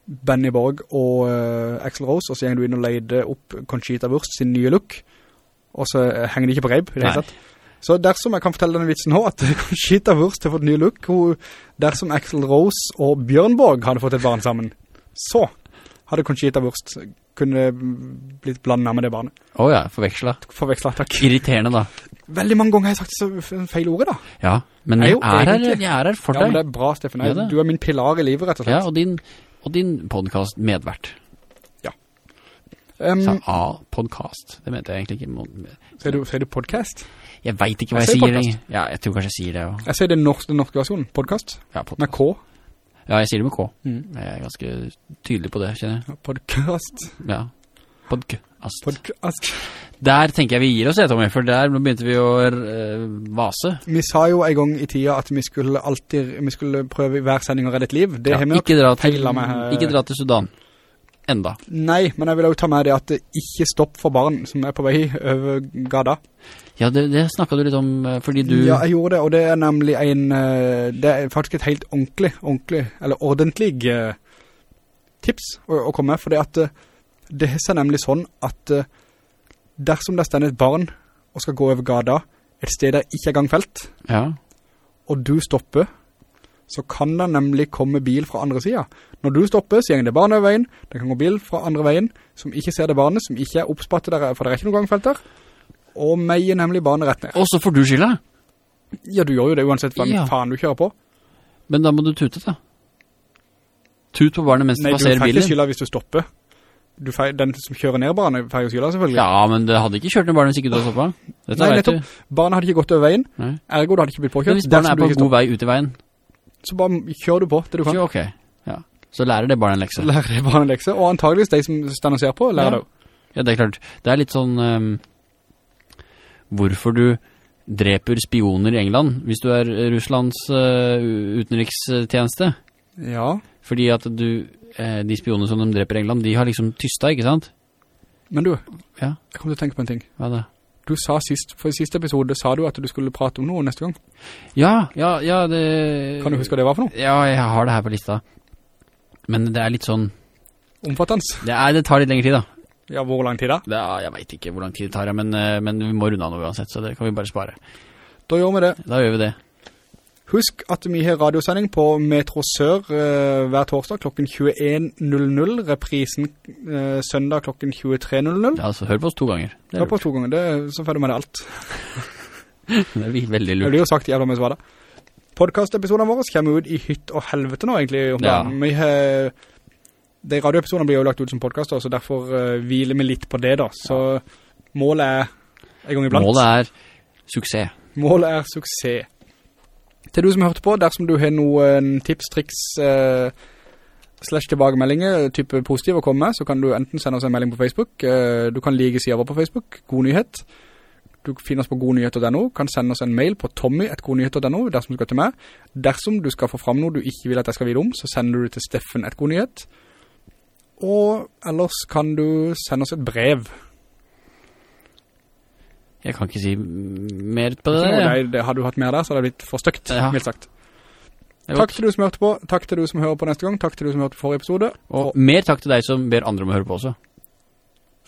Benny Borg og uh, Axel Rose, og så gjenger du inn og leide opp Conchita Wurst sin nye look, og så henger de ikke på reib i det hele tatt. Så dersom jeg kan fortelle denne vitsen nå, at Conchita Wurst har fått ny look, hun, dersom Axel Rose og Bjørn Borg hadde fått et barn sammen, så hadde Conchita Wurst kunne blitt blandet med det barnet. Åja, forvekslet. Forvekslet, takk. Irriterende da. Veldig mange ganger har jeg sagt så feil ordet da. Ja, men Jeg jeg er, her, jeg er her for Ja, men det er bra, Steffen. Ja. Du er min pilar i livet, rett og slett. Ja, og din, og din podcast medvert. Um, Sa A-podcast. Det mente jeg egentlig ikke. Sier du, sier du podcast? Jeg vet ikke hva Jeg jeg, sier lenger. Ja, jeg tror kanskje jeg sier det. også. Jeg sier norske, den norske versjonen, podcast, Ja, podcast, med K. ja, jeg sier det med K. Mm. Jeg er ganske tydelig på det, kjenner jeg. Podcast. Ja. Podcast. Podcast. Der tenker jeg vi gir oss det, Tommy, for der begynte vi å uh, vase. Vi sa jo en gang i tida at vi skulle alltid, vi skulle prøve hver sending å redde et liv. Det Ja, har vi nok til, med ikke dra til Sudan. Enda. Nei, men jeg vil jo ta med det at det ikke stopp for barn som er på vei over gada. Ja, det, det snakket du litt om, eh, fordi du... Ja, jeg gjorde det, og det er nemlig en, eh, det er faktisk et helt ordentlig, ordentlig, eller ordentlig eh, tips å, å komme med, for det at det ser nemlig sånn at dersom det stender et barn og skal gå over gada et sted der ikke er gangfelt, Ja, og du stopper, så kan det nemlig komme bil fra andre siden. Når du stopper, så gjenger det barn over veien, det kan gå bil fra andre veien, som ikke ser det barnet, som ikke er oppspattet der, for det er ikke noen gangfelt der, og meier nemlig barnet rett ned. og så får du skylda. Ja, du gjør jo det uansett hva Ja. faen du kjører på. Men da må du tute da. Tut på barnet mens Nei, du du passerer får ikke bilen. skylda hvis du stopper. Du feil, den som kjører ned barnet får jo skylda selvfølgelig. Ja, men det hadde ikke kjørt ned barnet hvis ikke du hadde stoppet. Dette Nei, nettopp. Barnet hadde ikke gått over veien, Nei. ergo det hadde ikke blitt påkjørt. Men hvis barnet er på en god vei ut i veien, Så bare kjør du på det du kan. Kjør, ok. Ja. Så lærer det barnet en lekse. Lærer det barnet lekse, og antageligvis de som stender og ser på, lærer Ja. det jo. Ja, det er klart. Det er litt sånn ehm, Hvorfor du dreper spioner i England hvis du er Russlands eh, utenrikstjeneste. Ja, Fordi at du eh, De spionene som de dreper i England, de har liksom tysta, ikke sant? men du, Ja, jeg kom til å tenke på en ting. hva da? Du sa sist, for i siste episode sa du at du skulle prate om noe neste gang. Ja, ja, ja, det Kan du huske hva det var for noe? Ja, jeg har det her på lista. Men det er litt sånn Omfattende. Det, er, det tar litt lengre tid, da. Ja, hvor lang tid da? Det er, jeg vet ikke hvor lang tid det tar, men, eh, men vi må runde av noe uansett, så det kan vi bare spare. Da gjør vi det. Da gjør vi det. Husk at vi har radiosending på Metro Sør eh, hver torsdag klokken 21.00, reprisen eh, søndag klokken 23.00. Ja, altså, hør på oss to ganger. Det Hør på oss to ganger, det, så får du med <laughs> det alt. det er veldig lurt. Det blir jo sagt jævla mye svada. Podcast-episoden våre kommer ut i hytt og helvete nå, egentlig. Om Ja. Vi har... De radioepisodene blir jo lagt ut som podcaster, så derfor uh, hviler vi litt på det da. Så målet er en gang iblant. Målet er suksess. Målet er suksess. Til du som hørte på, dersom du har noen tips, triks, uh, slash tilbakemeldinger, type positiv å komme med, så kan du enten sende oss en melding på Facebook, uh, du kan like siden vår på Facebook, God Nyhet. Du finner oss på godnyhet.no, kan sende oss en mail på tommy.godnyhet.no dersom du skal til meg. Dersom du skal få fram noe du ikke vil at jeg skal vite om, så sender du det til steffen.godnyhet. Og ellers kan du sende oss et brev. Jeg kan ikke si mer på det. Det, det, det, hadde du hatt mer der, så hadde det blitt for støkt, Ja. mildt sagt. Takk til du som hørte på, takk til du som hører på neste gang, takk til du som hørte på forrige episode, Og mer takk til deg som ber andre om å høre på også.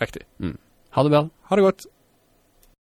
riktig. Ha det bra. Ha det godt.